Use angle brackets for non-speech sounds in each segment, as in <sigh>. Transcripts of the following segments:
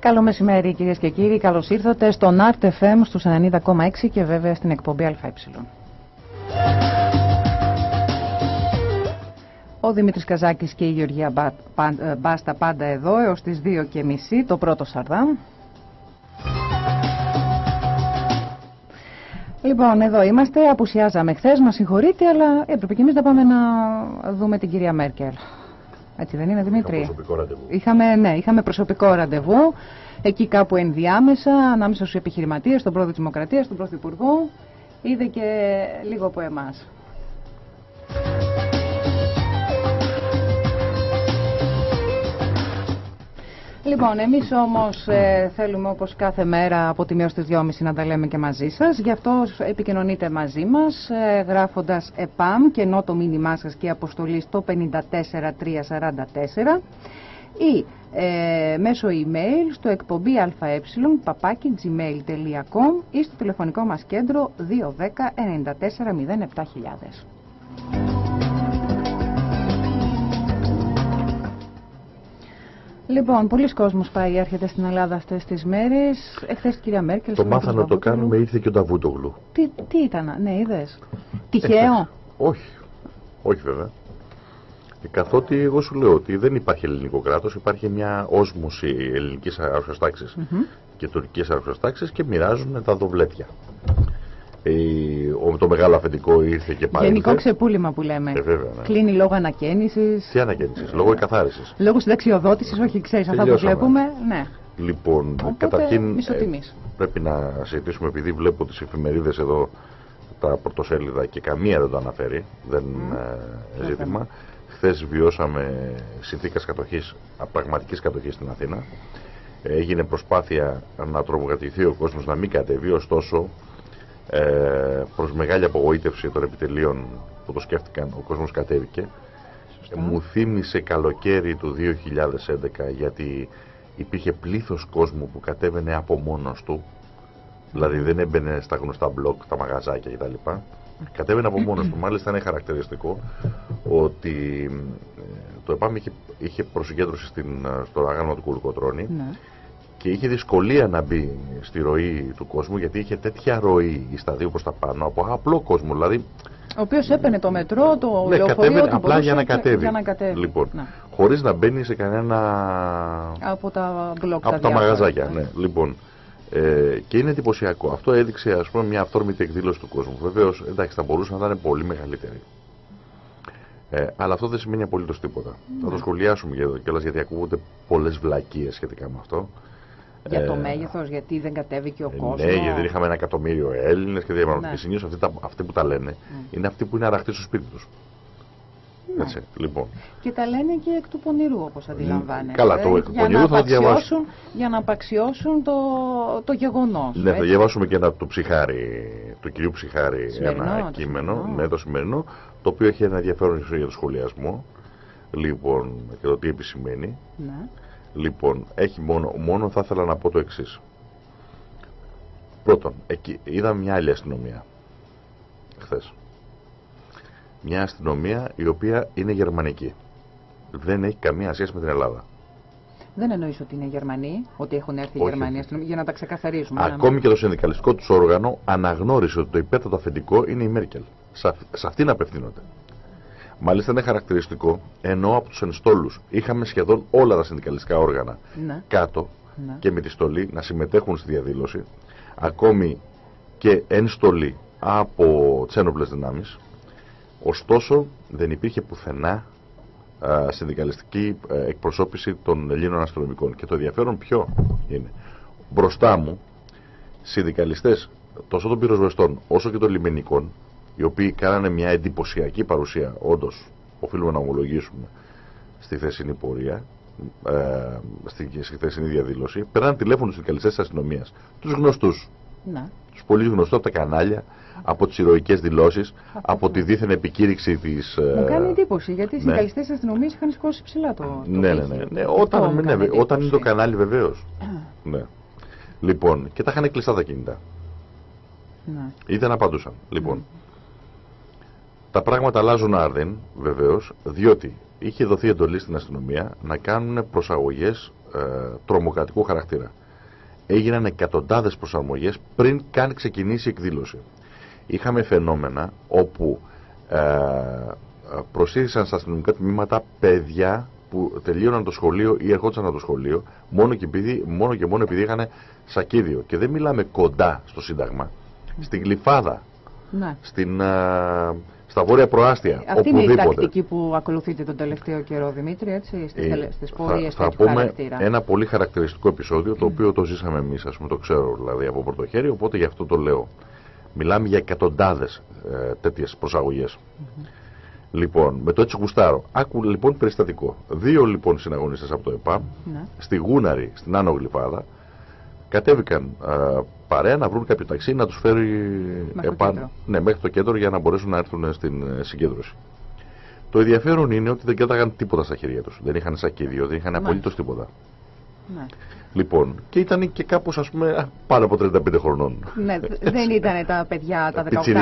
Καλό μεσημέρι κυρίες και κύριοι, καλώς ήρθατε στον Art FM στους 90,6 και βέβαια στην εκπομπή ΑΕ. Ο Δημήτρης Καζάκης και η Γεωργία ε, Μπάστα πάντα εδώ έως τις 2 και μισή, το πρώτο Σαρδάμ. Λοιπόν, εδώ είμαστε. Απουσιάζαμε χθες, μας συγχωρείτε, αλλά έπρεπε και εμείς να πάμε να δούμε την κυρία Μέρκελ. Έτσι δεν είναι, Δημήτρη; Είχαμε προσωπικό ραντεβού. Είχαμε, ναι, είχαμε προσωπικό ραντεβού. Εκεί κάπου ενδιάμεσα, ανάμεσα στους επιχειρηματίες, στον πρόεδρο της Δημοκρατίας, τον πρωθυπουργό. Είδε και λίγο από εμάς. Λοιπόν, εμείς όμως ε, θέλουμε όπως κάθε μέρα από τη μία στις 2.30 να τα λέμε και μαζί σας. Γι' αυτό επικοινωνείτε μαζί μας ε, γράφοντας ΕΠΑΜ και ενώ το μήνυμά σας και αποστολή στο 54344 ή ε, μέσω email στο εκπομπή αε παπάκι gmail.com ή στο τηλεφωνικό μας κέντρο 210 94 07000. Λοιπόν, πολλοί κόσμος πάει, έρχεται στην Ελλάδα αυτές τις μέρες. Εχθές κυρία Μέρκελ. Το μάθανε να το κάνουμε, ήρθε και ο Νταβούτογλου. Τι, τι ήταν, ναι, είδες. Τυχαίο; όχι, όχι βέβαια. Και καθότι εγώ σου λέω ότι δεν υπάρχει ελληνικό κράτος, υπάρχει μια όσμωση ελληνικής αρρώσταξη mm και τουρκικής αρρώσταξη και μοιράζουν τα δοβλέτια το μεγάλο αφεντικό ήρθε και πάλι. Γενικό ξεπούλημα που λέμε. Ε, βέβαια, ναι. Κλείνει λόγω ανακαίνησης. Τι ανακαίνησης, λόγω εκαθάρισης. Λόγω συνταξιοδότησης, όχι, ξέρεις αυτά που βλέπουμε. Ναι. Λοιπόν, Οπότε, καταρχήν ε, πρέπει να συζητήσουμε, επειδή βλέπω τις εφημερίδες εδώ τα πρωτοσέλιδα και καμία δεν το αναφέρει, δεν mm. ζήτημα. Χθες βιώσαμε συνθήκες κατοχής, πραγματικής κατοχής στην Αθήνα. Έγινε προσπάθεια να τρομοκρατηθεί ο κόσμος να μην κατεβεί, ωστόσο ε, προς μεγάλη απογοήτευση των επιτελείων που το σκέφτηκαν ο κόσμος κατέβηκε. Μου θύμισε καλοκαίρι του 2011 γιατί υπήρχε πλήθος κόσμου που κατέβαινε από μόνος του. Δηλαδή δεν έμπαινε στα γνωστά μπλοκ, τα μαγαζάκια κτλ. Κατέβαινε από μόνος του. Μάλιστα είναι χαρακτηριστικό ότι ε, το ΕΠΑΜ είχε, είχε προσυγκέντρωση στην, στο αγάνο του Κουλκοτρώνη ναι και είχε δυσκολία να μπει στη ροή του κόσμου γιατί είχε τέτοια ροή στα δύο προς τα πάνω από απλό κόσμο. Δηλαδή, ο οποίος έπαιρνε το μετρό, το ναι, λεωφορείο, απλά για να, κατέβει. για να κατέβει. Λοιπόν, ναι. χωρίς να μπαίνει σε κανένα... Από τα μπλοκ, Από τα, μαγαζάκια, ναι. Λοιπόν, ε, και είναι εντυπωσιακό. Αυτό έδειξε ας πούμε μια αυθόρμητη εκδήλωση του κόσμου. Βεβαίως, εντάξει, θα μπορούσε να ήταν πολύ μεγαλύτερη. Ε, αλλά αυτό δεν σημαίνει απολύτως τίποτα. Θα το ναι. σχολιάσουμε κιόλας γιατί ακούγονται πολλές βλακίες σχετικά με αυτό. Για το ε, μέγεθος, γιατί δεν κατέβηκε ο κόσμος. Ναι, γιατί δεν είχαμε ένα εκατομμύριο Έλληνες και διαβάζουμε. Ναι. Και συνήθως αυτοί, αυτοί, που τα λένε ναι. είναι αυτοί που είναι αραχτοί στο σπίτι τους. Ναι. Έτσι, λοιπόν. Και τα λένε και εκ του πονηρού, όπως αντιλαμβάνεται. Καλά, το εκ του πονηρού θα διαβάσουν. Για να απαξιώσουν το, το γεγονός. Ναι, θα διαβάσουμε και ένα του ψυχάρι, του κυρίου Ψυχάρη, ένα κείμενο, το ναι, το σημερινό, το οποίο έχει ένα ενδιαφέρον για το σχολιασμό. Λοιπόν, και το τι επισημαίνει. Ναι. Λοιπόν, έχει μόνο, μόνο θα ήθελα να πω το εξής. Πρώτον, εκεί είδαμε μια άλλη αστυνομία χθες. Μια αστυνομία η οποία είναι γερμανική. Δεν έχει καμία σχέση με την Ελλάδα. Δεν εννοείς ότι είναι Γερμανοί, ότι έχουν έρθει οι Γερμανοί αστυνομία, για να τα ξεκαθαρίσουμε. Ακόμη και το συνδικαλιστικό του όργανο αναγνώρισε ότι το υπέτατο αφεντικό είναι η Μέρκελ. Σε αυτήν απευθύνονται. Μάλιστα είναι χαρακτηριστικό, ενώ από τους ενστόλους είχαμε σχεδόν όλα τα συνδικαλιστικά όργανα ναι. κάτω ναι. και με τη στολή να συμμετέχουν στη διαδήλωση, ακόμη και ενστολή από τις ένοπλες δυνάμεις. Ωστόσο, δεν υπήρχε πουθενά α, συνδικαλιστική εκπροσώπηση των Ελλήνων αστυνομικών. Και το ενδιαφέρον ποιο είναι. Μπροστά μου, συνδικαλιστές τόσο των πυροσβεστών όσο και των λιμενικών οι οποίοι κάνανε μια εντυπωσιακή παρουσία, όντως οφείλουμε να ομολογήσουμε στη χθεσινή πορεία, ε, στη, στη χθεσινή διαδήλωση, πέραν τηλέφωνο στις καλλιστέ της αστυνομίας. Τους γνωστούς. Τους πολύ γνωστούς από τα κανάλια, από τις ηρωικές δηλώσεις, από τη δίθεν επικήρυξη της. Ε, Μου κάνει εντύπωση γιατί οι ναι. συγκαλιστέ της αστυνομίας είχαν σηκώσει ψηλά το. το ναι, ναι, ναι, ναι. Όταν, ναι, ναι, όταν είναι το κανάλι βεβαίως. ναι. Λοιπόν, και τα είχαν κλειστά τα κινητά. Ναι. Ή δεν απαντούσαν. Λοιπόν, τα πράγματα αλλάζουν άρδιν, βεβαίως, διότι είχε δοθεί εντολή στην αστυνομία να κάνουν προσαγωγές ε, τρομοκρατικού χαρακτήρα. Έγιναν εκατοντάδες προσαρμογές πριν καν ξεκινήσει η εκδήλωση. Είχαμε φαινόμενα όπου ε, προσήλθαν στα αστυνομικά τμήματα παιδιά που τελείωναν το σχολείο ή ερχόντουσαν από το σχολείο μόνο και, επειδή, μόνο και μόνο επειδή είχαν σακίδιο. Και δεν μιλάμε κοντά στο Σύνταγμα. Στην Γλυφάδα, ναι. στην, α, στα βόρεια προάστια. Αυτή είναι η τακτική που ακολουθείτε τον τελευταίο καιρό, Δημήτρη, έτσι, στις, ε, στις πορείες θα, θα πούμε χαρακτήρα. ένα πολύ χαρακτηριστικό επεισόδιο, το οποίο το ζήσαμε εμείς, ας πούμε, το ξέρω δηλαδή από πρώτο χέρι, οπότε γι' αυτό το λέω. Μιλάμε για εκατοντάδες ε, τέτοιες προσαγωγές. Λοιπόν, με το έτσι γουστάρω. Άκου λοιπόν περιστατικό. Δύο λοιπόν συναγωνιστές από το ΕΠΑΜ, ναι. στη Γούναρη, στην Άνω Γλυφάδα, κατέβηκαν α, παρέα να βρουν κάποιο ταξί να τους φέρει μέχρι επάν, ναι, μέχρι το κέντρο για να μπορέσουν να έρθουν στην ε, συγκέντρωση. Το ενδιαφέρον είναι ότι δεν κρατάγαν τίποτα στα χέρια τους. Δεν είχαν σακίδιο, δεν είχαν απολύτως τίποτα. Ναι. Λοιπόν, και ήταν και κάπως ας πούμε πάνω από 35 χρονών. Ναι, δεν ήταν τα παιδιά τα 18 20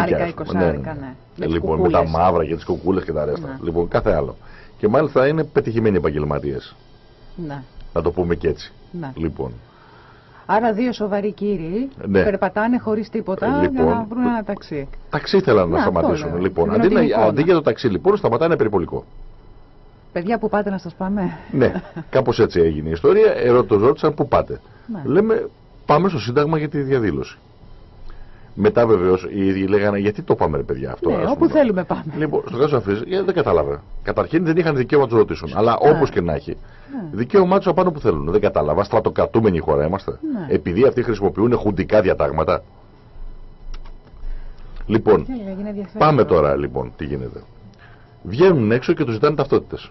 ναι, ναι. ναι. Με λοιπόν, με τα μαύρα και τις κουκούλες και τα ρέστα. Ναι. Λοιπόν, κάθε άλλο. Και μάλιστα είναι πετυχημένοι επαγγελματίες. Ναι. Να το πούμε και έτσι. Ναι. Λοιπόν. Άρα δύο σοβαροί κύριοι ναι. περπατάνε χωρίς τίποτα λοιπόν, για να βρουν ένα ταξί. Ταξί θέλαν να, να σταματήσουν. Λοιπόν, αντί, αντί για το ταξί λοιπόν σταματάνε περιπολικό. Παιδιά, που πάτε να σας πάμε. Ναι, κάπως έτσι έγινε η ιστορία. Ερωτώ ρώτησαν πού πάτε. Ναι. Λέμε, πάμε στο Σύνταγμα για τη διαδήλωση. Μετά βεβαίως οι ίδιοι λέγανε γιατί το πάμε, ρε παιδιά αυτό. Ναι, όπου θέλουμε πάμε. Λοιπόν, στο κάτω αυτή δεν κατάλαβα. Καταρχήν δεν είχαν δικαίωμα να τους ρωτήσουν. Αλλά ναι. όπως και να έχει. Ναι. Δικαίωμά τους απάνω που θέλουν. Δεν κατάλαβα. Στρατοκρατούμενη χώρα είμαστε. Ναι. Επειδή αυτοί χρησιμοποιούν χουντικά διατάγματα. Λοιπόν, πάμε τώρα λοιπόν τι γίνεται. Βγαίνουν έξω και τους ζητάνε ταυτότητες.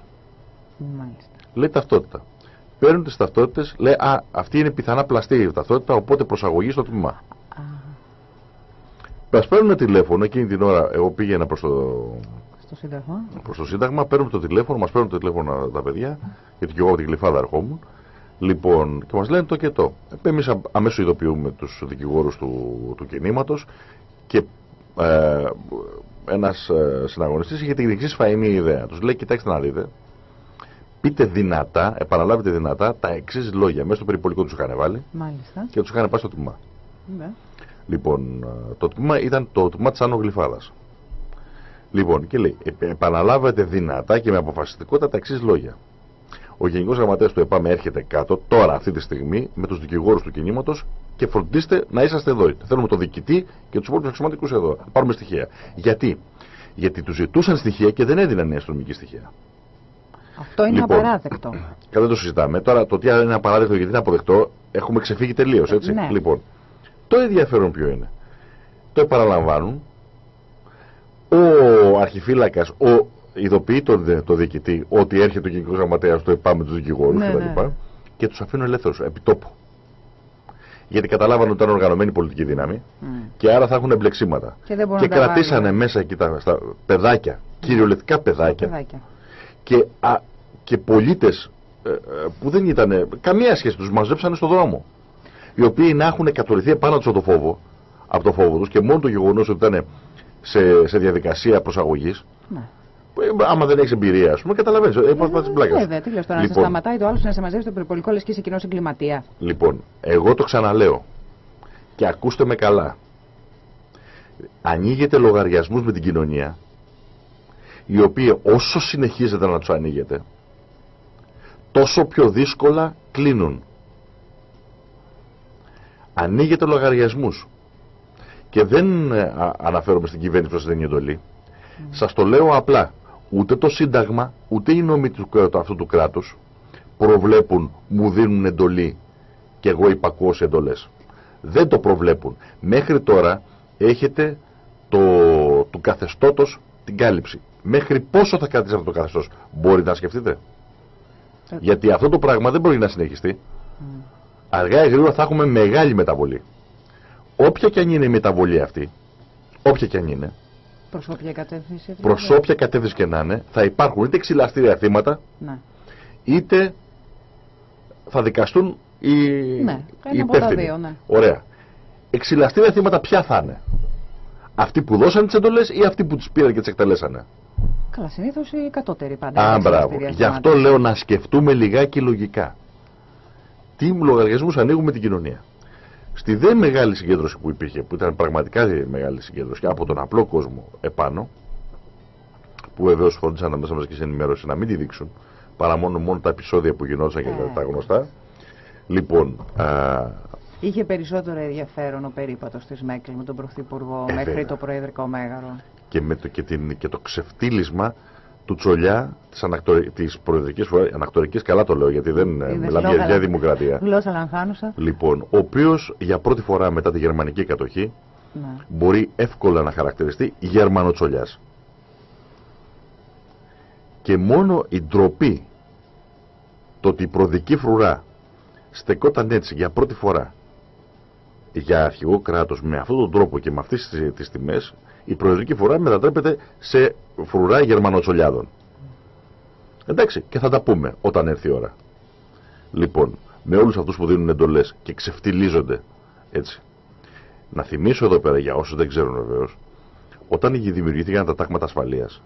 Μάλιστα. Λέει ταυτότητα. Παίρνουν τις ταυτότητες, λέει Α, αυτή είναι πιθανά πλαστή η ταυτότητα, οπότε προσαγωγή στο τμήμα. Μα παίρνουν τηλέφωνο εκείνη την ώρα. Εγώ πήγαινα προς το. Στο Σύνταγμα. Προς το Σύνταγμα, παίρνουν το τηλέφωνο, μας παίρνουν το τηλέφωνο τα παιδιά, γιατί και εγώ από την κλειφάδα ερχόμουν. Λοιπόν, και μας λένε το και το. Εμείς αμέσως ειδοποιούμε τους δικηγόρους του, του κινήματος και ε, ένας ε, συναγωνιστής είχε την εξής φαϊνή ιδέα. Τους λέει: Κοιτάξτε να δείτε, πείτε δυνατά, επαναλάβετε δυνατά τα εξής λόγια. Μέσα στο περιπολικό τους είχαν βάλει Μάλιστα. και τους είχαν πάει στο τμήμα. Ναι. Λοιπόν, ε, το τμήμα ήταν το τμήμα της Άνω Γλυφάδα. Λοιπόν, και λέει: Επαναλάβετε δυνατά και με αποφασιστικότητα τα εξής λόγια. Ο Γενικός Γραμματέας του ΕΠΑΜ έρχεται κάτω τώρα, αυτή τη στιγμή, με τους δικηγόρους του κινήματος και φροντίστε να είσαστε εδώ. Θέλουμε το διοικητή και τους υπόλοιπους αξιωματικούς εδώ. Πάρουμε στοιχεία. Γιατί, Γιατί τους ζητούσαν στοιχεία και δεν έδιναν νέα αστυνομική στοιχεία. Αυτό είναι λοιπόν, απαράδεκτο. <clears throat> Και δεν το συζητάμε. Τώρα το τι είναι απαράδεκτο γιατί είναι αποδεκτό, έχουμε ξεφύγει τελείως, έτσι. Ναι. Λοιπόν, το ενδιαφέρον ποιο είναι. Το επαναλαμβάνουν. Ο αρχιφύλακας, ο ειδοποιεί τον το διοικητή ότι έρχεται ο γενικός γραμματέας το ΕΠΑ με τους δικηγόρους ναι, κτλ. Ναι. Και τους αφήνουν ελεύθερους επί τόπου. Γιατί καταλάβανε ότι ήταν οργανωμένη πολιτική δύναμη mm. και άρα θα έχουν εμπλεξίματα. Και, δεν και κρατήσανε μέσα εκεί τα στα παιδάκια, κυριολεκτικά παιδάκια. παιδάκια. Και, και πολίτες ε, ε, που δεν ήταν καμία σχέση, τους μαζέψανε στον δρόμο. Οι οποίοι να έχουν κατορυθεί επάνω τους από το φόβο, από το φόβο τους και μόνο το γεγονός ότι ήταν σε, σε διαδικασία προσαγωγής. Ναι. Ε, άμα δεν έχεις εμπειρία, ας πούμε, καταλαβαίνεις. Ε, Πώς τι πλάκα. Βέβαια, τι λε τώρα, λοιπόν, να σε σταματάει το άλλο να σε μαζεύει το περιπολικό λες και είσαι κοινός εγκληματία. Λοιπόν, εγώ το ξαναλέω. Και ακούστε με καλά. Ανοίγετε λογαριασμού με την κοινωνία, οι οποίοι όσο συνεχίζετε να τους ανοίγετε, τόσο πιο δύσκολα κλείνουν. Ανοίγετε λογαριασμού. Και δεν ε, αναφέρομαι στην κυβέρνηση που σας δίνει εντολή. Mm. Σας το λέω απλά ούτε το Σύνταγμα, ούτε οι νόμοι του, αυτού του κράτους προβλέπουν, μου δίνουν εντολή και εγώ υπακούω σε εντολές. Δεν το προβλέπουν. Μέχρι τώρα έχετε το, του καθεστώτος την κάλυψη. Μέχρι πόσο θα κρατήσει αυτό το καθεστώς. Μπορείτε να σκεφτείτε; Ε. Γιατί αυτό το πράγμα δεν μπορεί να συνεχιστεί. Mm. Αργά ή γρήγορα θα έχουμε μεγάλη μεταβολή. Όποια και αν είναι η μεταβολή αυτή, όποια και αν είναι, Προς όποια κατεύθυνση. Προς όποια κατεύθυνση και να είναι, θα υπάρχουν είτε ξυλαστήρια θύματα, ναι. είτε θα δικαστούν οι, ναι, οι υπεύθυνοι. Ναι. Ωραία. Εξυλαστήρια θύματα ποια θα είναι; Αυτοί που δώσαν τις εντολές ή αυτοί που τις πήραν και τις εκτελέσανε; Καλά, συνήθως οι κατώτεροι πάντα. Α, μπράβο. Γι' αυτό λέω να σκεφτούμε λιγάκι λογικά. Τι λογαριασμούς ανοίγουμε την κοινωνία. Στη δε μεγάλη συγκέντρωση που υπήρχε, που ήταν πραγματικά μεγάλη συγκέντρωση από τον απλό κόσμο επάνω, που βεβαίως φρόντισαν μέσα και σε ενημέρωση να μην τη δείξουν, παρά μόνο, μόνο τα επεισόδια που γινόταν και τα γνωστά. Λοιπόν, α, Είχε περισσότερο ενδιαφέρον ο περίπατος της Μέκλη με τον Πρωθυπουργό ε, μέχρι το Προεδρικό Μέγαρο. Και, με το, και, την, και το ξεφτύλισμα του Τσολιά της, ανακτορι... της προεδρικής ανακτορικής, καλά το λέω γιατί δεν μιλάμε για, δημοκρατία. Γλώσσα λανθάνουσα. Λοιπόν, ο οποίος για πρώτη φορά μετά τη γερμανική κατοχή ναι. μπορεί εύκολα να χαρακτηριστεί Γερμανοτσολιάς. Και μόνο η ντροπή, το ότι η προδική φρουρά στεκόταν έτσι για πρώτη φορά για αρχηγό κράτος με αυτόν τον τρόπο και με αυτές τις τιμές η προεδρική φορά μετατρέπεται σε φρουρά γερμανοτσολιάδων. Εντάξει, και θα τα πούμε όταν έρθει η ώρα. Λοιπόν, με όλους αυτούς που δίνουν εντολές και ξεφτιλίζονται έτσι. Να θυμίσω εδώ πέρα για όσους δεν ξέρουν βεβαίως, όταν δημιουργήθηκαν τα τάγματα ασφαλείας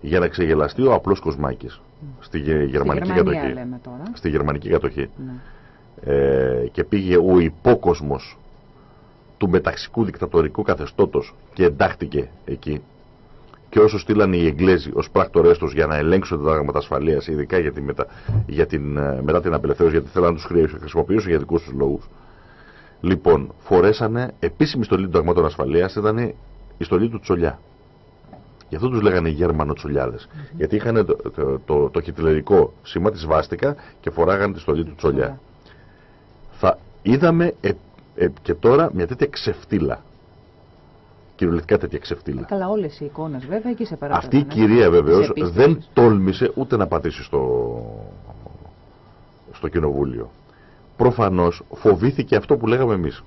για να ξεγελαστεί ο απλός Κοσμάκης στη γερμανική κατοχή. Στη γερμανική κατοχή. Ναι. Ε, και πήγε ο υπόκοσμος του μεταξικού δικτατορικού καθεστώτος και εντάχθηκε εκεί. Και όσο στείλανε οι Εγγλέζοι ως πράκτορές τους για να ελέγξουν τα πράγματα ασφαλείας ειδικά για την μετα, για την, ε, μετά την απελευθέρωση γιατί θέλανε να τους χρησιμοποιήσουν για δικούς τους λόγους. Λοιπόν φορέσανε επίσημη στολή των ταγμάτων ασφαλείας ήταν η στολή του Τσολιά. Γι' αυτό τους λέγανε Γερμανο Τσολιάδες. Γιατί είχαν το, το, το, το, χιτλερικό σήμα της Βάστηκα και φοράγανε τη στολή του Τσολιά. Θα είδαμε ε, ε, και τώρα μια τέτοια ξεφτύλα. Κυριολεκτικά τέτοια ξεφτύλα. Καλά, όλες οι εικόνες βέβαια και σε παράδειγμα. Αυτή η κυρία βεβαίως δεν τόλμησε ούτε να πατήσει στο, στο κοινοβούλιο. Προφανώς φοβήθηκε αυτό που λέγαμε εμείς.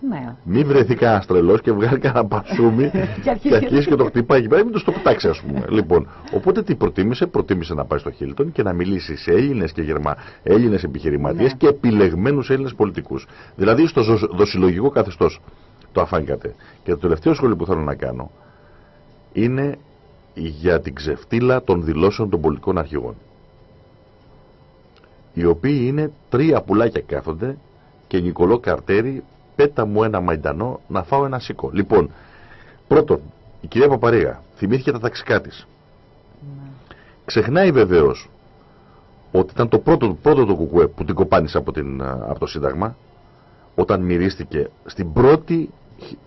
Ναι. Μην βρεθεί κανένα τρελό <laughs> και βγάλει κανένα πασούμι και αρχίσει και το χτυπάει εκεί πέρα. Μην το πετάξει, ας πούμε. <laughs> λοιπόν, οπότε τι προτίμησε, προτίμησε να πάει στο Χίλτον και να μιλήσει σε Έλληνες και Γερμανοί, Έλληνες επιχειρηματίες ναι. και επιλεγμένους Έλληνες πολιτικούς. Δηλαδή στο δοσυλλογικό καθεστώς το αφάνκατε. Και το τελευταίο σχόλιο που θέλω να κάνω είναι για την ξεφτύλα των δηλώσεων των πολιτικών αρχηγών. Οι οποίοι είναι τρία πουλάκια κάθονται και Νικολό Καρτέρι πέτα μου ένα μαϊντανό να φάω ένα σίκο. Λοιπόν, πρώτον, η κυρία Παπαρίγα θυμήθηκε τα ταξικά τη. Ναι. Ξεχνάει βεβαίως ότι ήταν το πρώτο, πρώτο το κουκουέ που την κοπάνησε από, την, από το Σύνταγμα όταν μυρίστηκε στην πρώτη,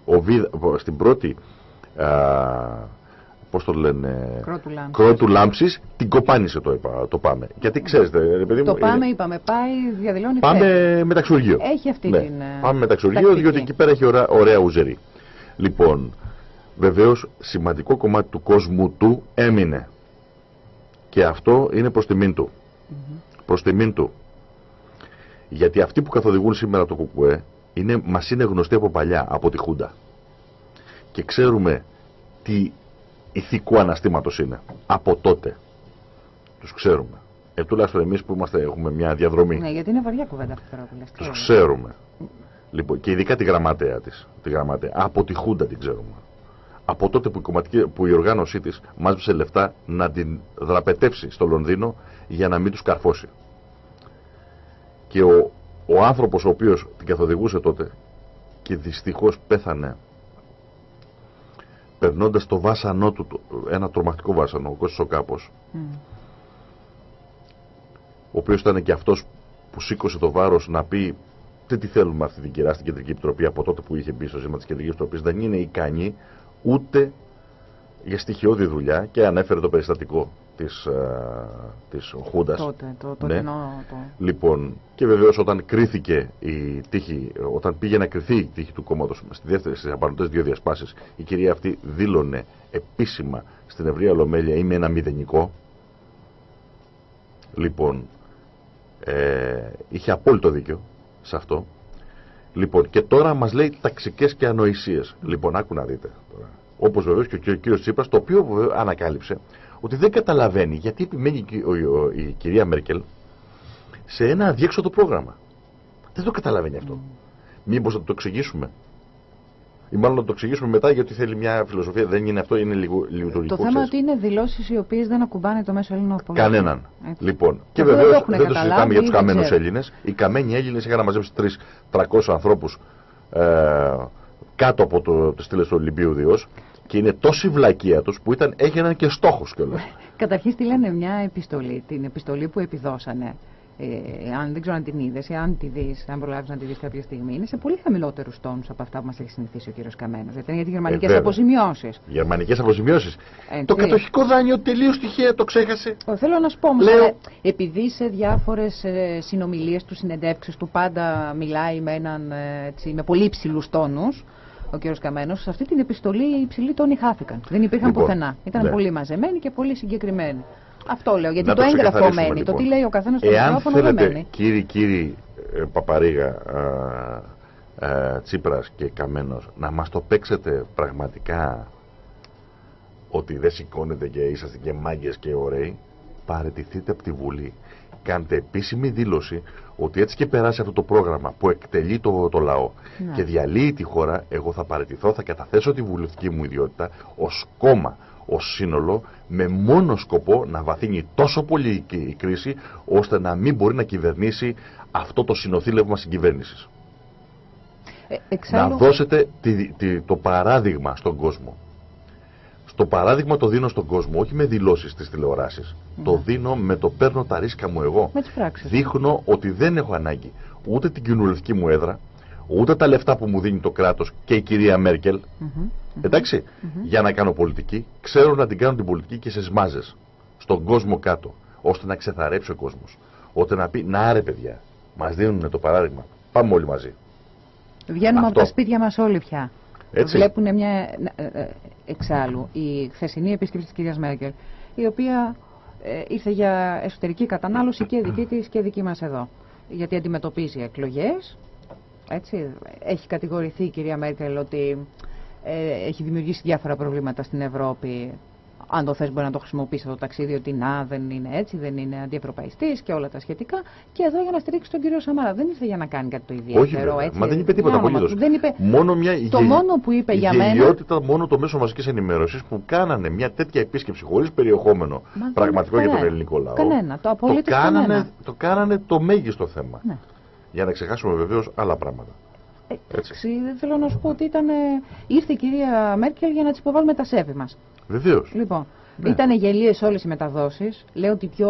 οβίδα, στην πρώτη α, Πώς το λένε, κρότου λάμψη, την κοπάνισε το, το πάμε. Γιατί ξέρετε, ρε παιδί Το πάμε, είπαμε, πάει, διαδηλώνει Πάμε μεταξουργείο. Έχει αυτή ναι. την. Ε, πάμε μεταξουργείο, διότι εκεί πέρα έχει ωραία, ωραία ουζερή. Λοιπόν, βεβαίως σημαντικό κομμάτι του κόσμου του έμεινε. Και αυτό είναι προς τιμήν του. Mm Προς τιμήν του. Γιατί αυτοί που καθοδηγούν σήμερα το ΚΚΕ είναι, μας είναι γνωστοί από παλιά, από τη Χούντα. Και ξέρουμε τι ηθικού αναστήματος είναι. Από τότε. Τους ξέρουμε. Ε, τουλάχιστον εμείς που είμαστε, έχουμε μια διαδρομή. Ναι, γιατί είναι βαριά κουβέντα αυτή τώρα που λες. Τους ξέρουμε. Λοιπόν, και ειδικά τη γραμματέα της. Τη γραμματέα. Από τη Χούντα την ξέρουμε. Από τότε που η, κομματική, που η οργάνωσή της μάζεψε λεφτά να την δραπετεύσει στο Λονδίνο για να μην τους καρφώσει. Και ο, ο άνθρωπος ο οποίος την καθοδηγούσε τότε και δυστυχώς πέθανε περνώντας το βάσανό του, ένα τρομακτικό βάσανο, ο Κώστας ο Κάπος, mm. ο οποίος ήταν και αυτός που σήκωσε το βάρος να πει τι τι θέλουμε αυτή την κυρία στην Κεντρική Επιτροπή από τότε που είχε μπει στο ζήτημα της Κεντρικής Επιτροπής, δεν είναι ικανή ούτε για στοιχειώδη δουλειά και ανέφερε το περιστατικό της, uh, της Χούντας. Τότε, το, το, ναι. το... Λοιπόν, και βεβαίως όταν κρίθηκε η τύχη, όταν πήγε να κριθεί η τύχη του κόμματος στη δεύτερη, στις απαντές δύο διασπάσεις, η κυρία αυτή δήλωνε επίσημα στην ευρεία Ολομέλεια είμαι ένα μηδενικό. Λοιπόν, ε, είχε απόλυτο δίκιο σε αυτό. Λοιπόν, και τώρα μας λέει ταξικές και ανοησίες. Λοιπόν, άκου να δείτε τώρα. Όπως βεβαίως και ο κύριος Τσίπρας, το οποίο ανακάλυψε ότι δεν καταλαβαίνει γιατί επιμένει η κυρία Μέρκελ σε ένα αδιέξοδο πρόγραμμα. Δεν το καταλαβαίνει αυτό. Mm. Μήπως θα το εξηγήσουμε. ή μάλλον να το εξηγήσουμε μετά γιατί θέλει μια φιλοσοφία. Δεν είναι αυτό, είναι λίγο λειτουργικό. Το θέμα είναι ότι είναι δηλώσεις οι οποίες δεν ακουμπάνε το μέσο Έλληνο πολίτη. Κανέναν. Έτσι. Λοιπόν, και βεβαίως δεν το συζητάμε για τους καμένου Έλληνες. Οι καμένοι Έλληνες είχαν μαζέψει 300 ανθρώπους ε, κάτω από το, τις στήλες του Ολυμπίου Διό και είναι τόση βλακεία τους που ήταν, έγιναν και στόχος κιόλας. Καταρχήν στείλανε μια επιστολή, την επιστολή που επιδώσανε ε, αν δεν ξέρω αν την είδες ή αν τη δεις, αν προλάβεις να τη δεις κάποια στιγμή, είναι σε πολύ χαμηλότερους τόνους από αυτά που μας έχει συνηθίσει ο κύριος Καμένο. Γιατί είναι για τι γερμανικές ε, αποζημιώσεις. Γερμανικές αποζημιώσεις. Ε, το κατοχικό δάνειο τελείως τυχαία το ξέχασε. Ο, θέλω να σου πω όμως, Λέω... επειδή σε διάφορες ε, συνομιλίες του, συνεντεύξεις του, πάντα μιλάει με, έναν, ε, έτσι, με πολύ υψηλούς τόνους ο κ. Καμένο, σε αυτή την επιστολή οι υψηλοί τόνοι χάθηκαν. Δεν υπήρχαν λοιπόν, πουθενά. Ήταν ναι. πολύ μαζεμένοι και πολύ συγκεκριμένοι. Αυτό λέω, γιατί το έγγραφο μένει. Λοιπόν. Το τι λέει ο καθένας στο μικρόφωνο δεν μένει. Κύριοι, κύριοι ε, Παπαρίγα, ε, Τσίπρας και Καμένος, να μας το παίξετε πραγματικά ότι δεν σηκώνετε και είσαστε και μάγκες και ωραίοι, παραιτηθείτε από τη Βουλή. Κάντε επίσημη δήλωση ότι έτσι και περάσει αυτό το πρόγραμμα που εκτελεί το, το λαό ναι. και διαλύει τη χώρα, εγώ θα παραιτηθώ, θα καταθέσω τη βουλευτική μου ιδιότητα ως κόμμα ω σύνολο με μόνο σκοπό να βαθύνει τόσο πολύ η κρίση ώστε να μην μπορεί να κυβερνήσει αυτό το συνοθήλευμα συγκυβέρνησης. Ε, Να δώσετε το παράδειγμα στον κόσμο. Στο παράδειγμα το δίνω στον κόσμο, όχι με δηλώσεις στι τηλεοράσεις. Ναι. Το δίνω με το παίρνω τα ρίσκα μου εγώ. Δείχνω ότι δεν έχω ανάγκη ούτε την κοινωνική μου έδρα, ούτε τα λεφτά που μου δίνει το κράτος και η κυρία Μέρκελ. Εντάξει, για να κάνω πολιτική, ξέρω να την κάνω την πολιτική και σε μάζε. Στον κόσμο κάτω. Ώστε να ξεθαρέψει ο κόσμος. Ώστε να πει, να άρε παιδιά, μας δίνουν το παράδειγμα. Πάμε όλοι μαζί. Βγαίνουμε από τα σπίτια μας όλοι πια. Έτσι. Βλέπουν μια. Ε, ε, εξάλλου, η χθεσινή επίσκεψη της κυρίας Μέρκελ, η οποία ε, ήρθε για εσωτερική κατανάλωση και δική <clears throat> της και δική μας εδώ. Γιατί αντιμετωπίζει εκλογές. Έτσι, έχει κατηγορηθεί η κυρία Μέρκελ ότι ε, έχει δημιουργήσει διάφορα προβλήματα στην Ευρώπη. Αν το θες μπορεί να το χρησιμοποιήσει το ταξίδι ότι να δεν είναι έτσι, δεν είναι αντιευρωπαϊστής και όλα τα σχετικά. Και εδώ για να στηρίξει τον κύριο Σαμάρα. Δεν ήρθε για να κάνει κάτι το ιδιαίτερο. Όχι, έτσι, μα δεν είπε τίποτα απολύτως. Μόνο μια το μόνο που είπε για μένα. μόνο το μέσο μαζικής ενημέρωσης που κάνανε μια τέτοια επίσκεψη χωρίς περιεχόμενο πραγματικό για τον ελληνικό λαό. Κανένα, το το κάνανε, το κάνανε το μέγιστο θέμα. Ναι. Για να ξεχάσουμε βεβαίως άλλα πράγματα. Εντάξει, θέλω να σου πω ότι ήταν, ήρθε η κυρία Μέρκελ για να της υποβάλουμε τα σέβη μας. Βεβαίως. Λοιπόν, ναι. ήταν γελίες όλες οι μεταδόσεις. Λέω ότι πιο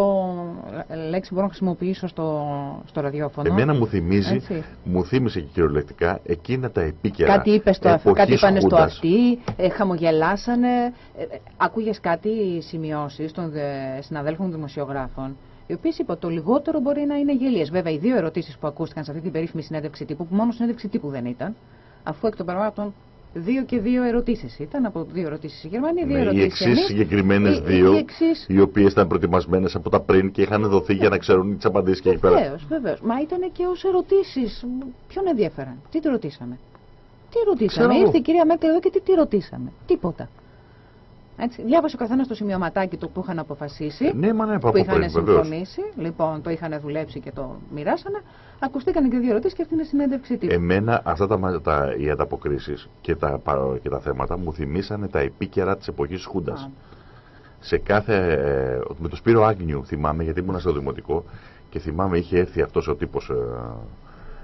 λέξη μπορώ να χρησιμοποιήσω στο, στο ραδιόφωνο. Εμένα μου θυμίζει, Έτσι. μου θύμισε και κυριολεκτικά εκείνα τα επίκαιρα. Κάτι, είπες στο, κάτι είπανε στο αυτή, ε, χαμογελάσανε. Ε, ε ακούγες κάτι σημειώσεις των συναδέλφων δημοσιογράφων; Οι οποίες είπα το λιγότερο μπορεί να είναι γελίες. Βέβαια, οι δύο ερωτήσεις που ακούστηκαν σε αυτή την περίφημη συνέντευξη τύπου, που μόνο συνέντευξη τύπου δεν ήταν, αφού εκ των πραγμάτων δύο και δύο ερωτήσεις ήταν, από δύο ερωτήσεις η Γερμανία, δύο ναι, ερωτήσεις. Οι εξή συγκεκριμένες δύο, οι, εξής... οι οποίες ήταν προετοιμασμένες από τα πριν και είχαν δοθεί για να ξέρουν τις απαντήσεις και εκεί πέρα. Βεβαίως, βεβαίως. Μα ήταν και ως ερωτήσεις. Ποιον ενδιαφέραν, τι τη ρωτήσαμε; Τι ρωτήσαμε, ήρθε η κυρία Μέρκελ εδώ και τι, τι ρωτήσαμε; Τίποτα. Έτσι. Διάβασε ο καθένας το σημειωματάκι του που είχαν αποφασίσει. Ε, ναι, μα ναι, που είχαν συμφωνήσει. Λοιπόν, το είχαν δουλέψει και το μοιράσανε. Ακουστήκαν και δύο ερωτήσεις και αυτή είναι η συνέντευξή του. Εμένα αυτά τα, τα, οι ανταποκρίσεις και τα, και τα θέματα μου θυμήσανε τα επίκαιρα της εποχής Χούντας. Σε κάθε. Ε, με το Σπύρο Άγνιου θυμάμαι, γιατί ήμουν στο δημοτικό και θυμάμαι είχε έρθει αυτός ο τύπος ε,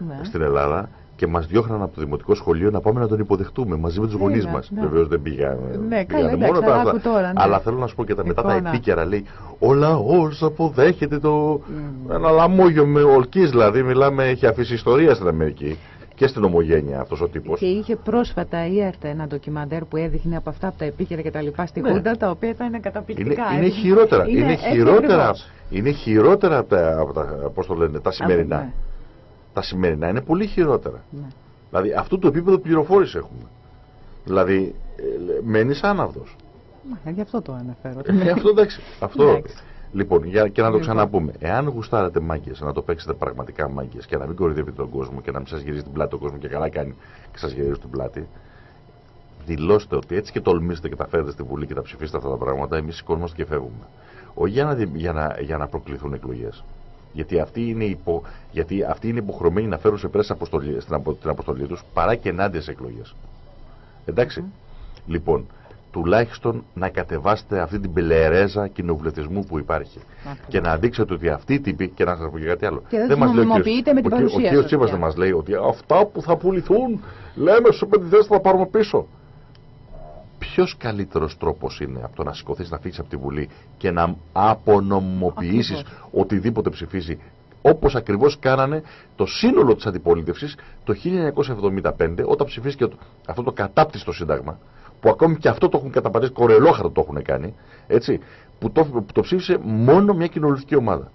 ναι. στην Ελλάδα και μας διώχναν από το δημοτικό σχολείο να πάμε να τον υποδεχτούμε μαζί με τους γονείς μας. Ναι. Βεβαίως δεν πήγαμε. Ναι, καλά, μόνο τα τώρα, ναι. Αλλά θέλω να σου πω και τα μετά τα επίκαιρα λέει Ο λαός αποδέχεται το. Mm. Ένα λαμόγιο με ολκή δηλαδή. Μιλάμε, έχει αφήσει ιστορία στην Αμερική και στην ομογένεια αυτός ο τύπος. Και είχε πρόσφατα η ΕΡΤ ένα ντοκιμαντέρ που έδειχνε από αυτά από τα επίκαιρα και τα λοιπά στη ναι. Χούντα, τα οποία ήταν καταπληκτικά. Είναι, είναι χειρότερα. Είναι, είναι χειρότερα, είναι χειρότερα από τα, από τα, πώς το λένε, τα σημερινά. Ναι τα σημερινά είναι πολύ χειρότερα. Ναι. Δηλαδή αυτού του επίπεδο πληροφόρηση έχουμε. Δηλαδή ε, μένεις άναυδος. Ε, γι' αυτό το αναφέρω. Ε, αυτό εντάξει. Αυτό. Λοιπόν, για, και να το λοιπόν. ξαναπούμε. Εάν γουστάρετε μάγκες, να το παίξετε πραγματικά μάγκες και να μην κορυδεύετε τον κόσμο και να μην σας γυρίζει την πλάτη ο κόσμος και καλά κάνει και σας γυρίζει την πλάτη, δηλώστε ότι έτσι και τολμήσετε και τα φέρετε στη Βουλή και τα ψηφίσετε αυτά τα πράγματα, εμείς σηκώνομαστε και φεύγουμε. Όχι για να, για να, για να προκληθούν εκλογές. Γιατί αυτοί είναι, υπο, γιατί αυτοί είναι υποχρεωμένοι να φέρουν σε πρέσα αποστολή, στην απο, την αποστολή τους παρά και ενάντια σε εκλογές. Εντάξει. Λοιπόν, τουλάχιστον να κατεβάσετε αυτή την πελερέζα κοινοβουλευτισμού που υπάρχει. Και να δείξετε ότι αυτή η τύπη, και να σας πω και κάτι άλλο. Και δεν, μας λέει ο κύριος, με την παρουσία Ο κ. Τσίπρα δεν μας λέει ότι αυτά που θα πουληθούν, λέμε στους επενδυτές θα πάρουμε πίσω. Ποιος καλύτερος τρόπος είναι από το να σηκωθείς να φύγεις από τη Βουλή και να απονομοποιήσεις οτιδήποτε ψηφίζει όπως ακριβώς κάνανε το σύνολο της αντιπολίτευσης το 1975 όταν ψηφίστηκε αυτό το κατάπτυστο σύνταγμα που ακόμη και αυτό το έχουν καταπατήσει, κορελόχαρτο το έχουν κάνει, έτσι, που το, που το ψήφισε μόνο μια κοινωνική ομάδα.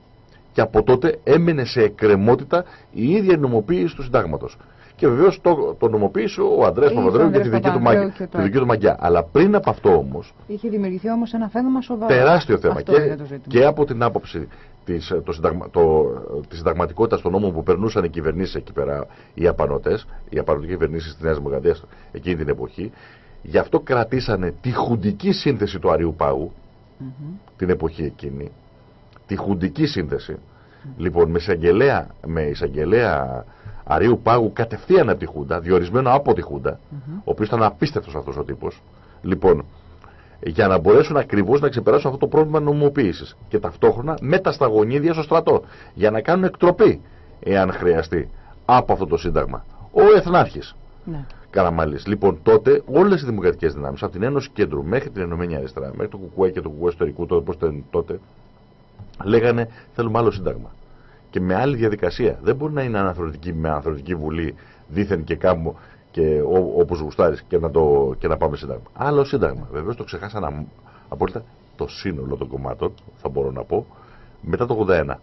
Και από τότε έμενε σε εκκρεμότητα η ίδια νομοποίηση του συντάγματος. Και βεβαίως το, το νομοποίησε ο Αντρέα Παπαδρέου για τη δική, του μαγιά, τη δική του μαγιά. Αλλά πριν από αυτό όμως. Είχε δημιουργηθεί όμως ένα θέμα σοβαρό. Τεράστιο θέμα. Και, και από την άποψη της συνταγμα, συνταγματικότητας των νόμων που περνούσαν οι κυβερνήσεις εκεί πέρα, οι απανοτές, οι απανοτικές κυβερνήσεις της Νέας Δημοκρατίας εκείνη την εποχή, Γι' αυτό κρατήσανε τη χουντική σύνθεση του Αριού Πάγου την εποχή εκείνη. Τη χουντική σύνθεση. Λοιπόν, με εισαγγελέα, με εισαγγελέα Αρίου Πάγου κατευθείαν από τη Χούντα, διορισμένο από τη Χούντα, ο οποίος ήταν απίστευτος αυτός ο τύπος. Λοιπόν, για να μπορέσουν ακριβώς να ξεπεράσουν αυτό το πρόβλημα νομοποίησης. Και ταυτόχρονα με τα σταγονίδια στο στρατό. Για να κάνουν εκτροπή, εάν χρειαστεί, από αυτό το σύνταγμα. Ο Εθνάρχης. Ναι. Καραμαλής. Λοιπόν, τότε όλες οι δημοκρατικές δυνάμεις, από την Ένωση Κέντρου μέχρι την Ενωμένη Αριστερά, μέχρι το Κουκουέ και το Κουκουέ Ιστορικού, τότε, ήταν τότε, λέγανε θέλουμε άλλο σύνταγμα. Και με άλλη διαδικασία. Δεν μπορεί να είναι αναθεωρητική με αναθεωρητική βουλή δίθεν και κάπου και όπως γουστάρεις και, να το, και να πάμε σύνταγμα. Άλλο σύνταγμα. Βεβαίως το ξεχάσαν απόλυτα το σύνολο των κομμάτων, θα μπορώ να πω, μετά το 81.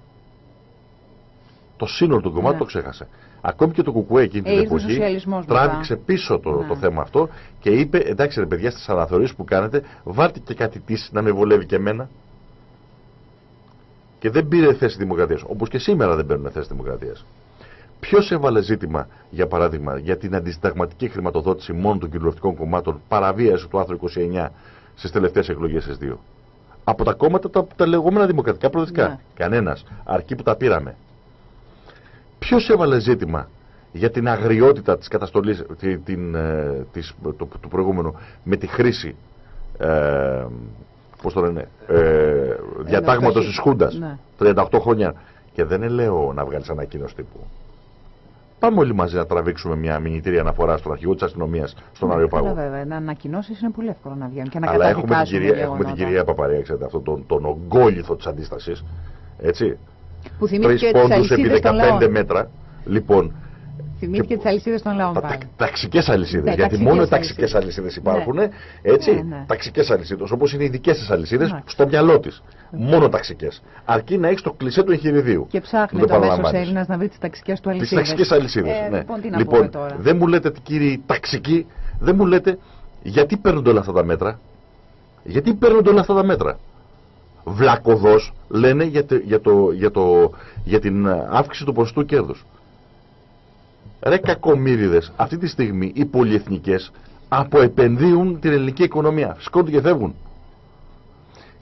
Το σύνολο των κομμάτων ναι. το ξέχασε. Ακόμη και το Κουκουέ εκείνη την ε, εποχή τράβηξε πίσω το, ναι. το θέμα αυτό και είπε: Εντάξει, ρε παιδιά, στις αναθεωρήσεις που κάνετε, βάλτε και κάτι της να με βολεύει και εμένα. Και δεν πήρε θέση δημοκρατίας. Όπως και σήμερα δεν παίρνουν θέση δημοκρατίας. Ποιος έβαλε ζήτημα, για παράδειγμα, για την αντισυνταγματική χρηματοδότηση μόνο των κοινοβουλευτικών κομμάτων, παραβίαση του άρθρου 29 στις τελευταίες εκλογές S2. Από τα κόμματα τα, τα λεγόμενα δημοκρατικά προοδευτικά. Ναι. Κανένας. Αρκεί που τα πήραμε. Ποιος έβαλε ζήτημα για την αγριότητα της καταστολής την, ε, της, το, του προηγούμενου με τη χρήση ε, πώς το λένε, ε, διατάγματος της Χούντας ναι. 38 χρόνια και δεν λέω να βγάλεις ανακοίνωση τύπου Πάμε όλοι μαζί να τραβήξουμε μια μηνυτήρια αναφορά στον αρχηγό της αστυνομίας στον ναι, Αριοπάγο. Βέβαια, να ανακοινώσεις είναι πολύ εύκολο να βγαίνουν και να Αλλά έχουμε την κυρία, έχουμε την κυρία Παπαρία, ξέρετε, αυτόν τον, τον ογκόλυθο της αντίστασης. Έτσι. Που θυμήθηκε Τρεις πόντους επί 15 μέτρα. Λοιπόν, Θυμήθηκε τις αλυσίδες των λαών. Τα, ταξικές αλυσίδες. Ναι, γιατί μόνο ταξικές αλυσίδες υπάρχουν. Ναι. Έτσι. Ναι, ναι. Ταξικές αλυσίδες. Όπως είναι οι δικές τη αλυσίδες ναι. στο μυαλό της. Μόνο ταξικές. Αρκεί να έχεις το κλεισέ του εγχειριδίου. Και ψάχνει το μέσος Έλληνας να βρει τις ταξικές του αλυσίδες. Τι ταξικές αλυσίδες. Ε, ναι. Λοιπόν, τι να λοιπόν τώρα. δεν μου λέτε κύριοι ταξικοί, δεν μου λέτε γιατί παίρνονται όλα αυτά τα μέτρα. Γιατί παίρνονται όλα αυτά τα μέτρα βλακοδός λένε για, για, το, για, το, για την αύξηση του ποσοστού κέρδους. Ρε κακομύριδες, αυτή τη στιγμή οι πολυεθνικές αποεπενδύουν την ελληνική οικονομία. Σκόνται και φεύγουν.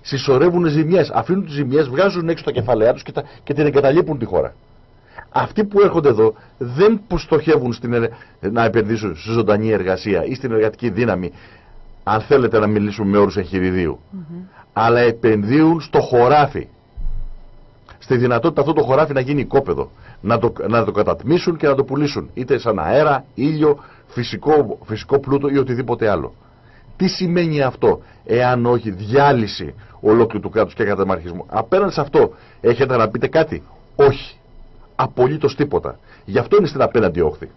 Συσσωρεύουν ζημιές, αφήνουν τις ζημιές, βγάζουν έξω τα κεφαλαία τους και, τα, και την εγκαταλείπουν τη χώρα. Αυτοί που έρχονται εδώ δεν που στοχεύουν στην, να επενδύσουν στη ζωντανή εργασία ή στην εργατική δύναμη, αν θέλετε να μιλήσουμε με όρους εγχειριδίου αλλά επενδύουν στο χωράφι. Στη δυνατότητα αυτό το χωράφι να γίνει οικόπεδο. Να το, να το κατατμήσουν και να το πουλήσουν. Είτε σαν αέρα, ήλιο, φυσικό, φυσικό πλούτο ή οτιδήποτε άλλο. Τι σημαίνει αυτό, εάν όχι διάλυση ολόκληρου του κράτους και καταμαρχισμό. Απέναντι σε αυτό, έχετε να πείτε κάτι; Όχι. Απολύτως τίποτα. Γι' αυτό είναι στην απέναντι όχθη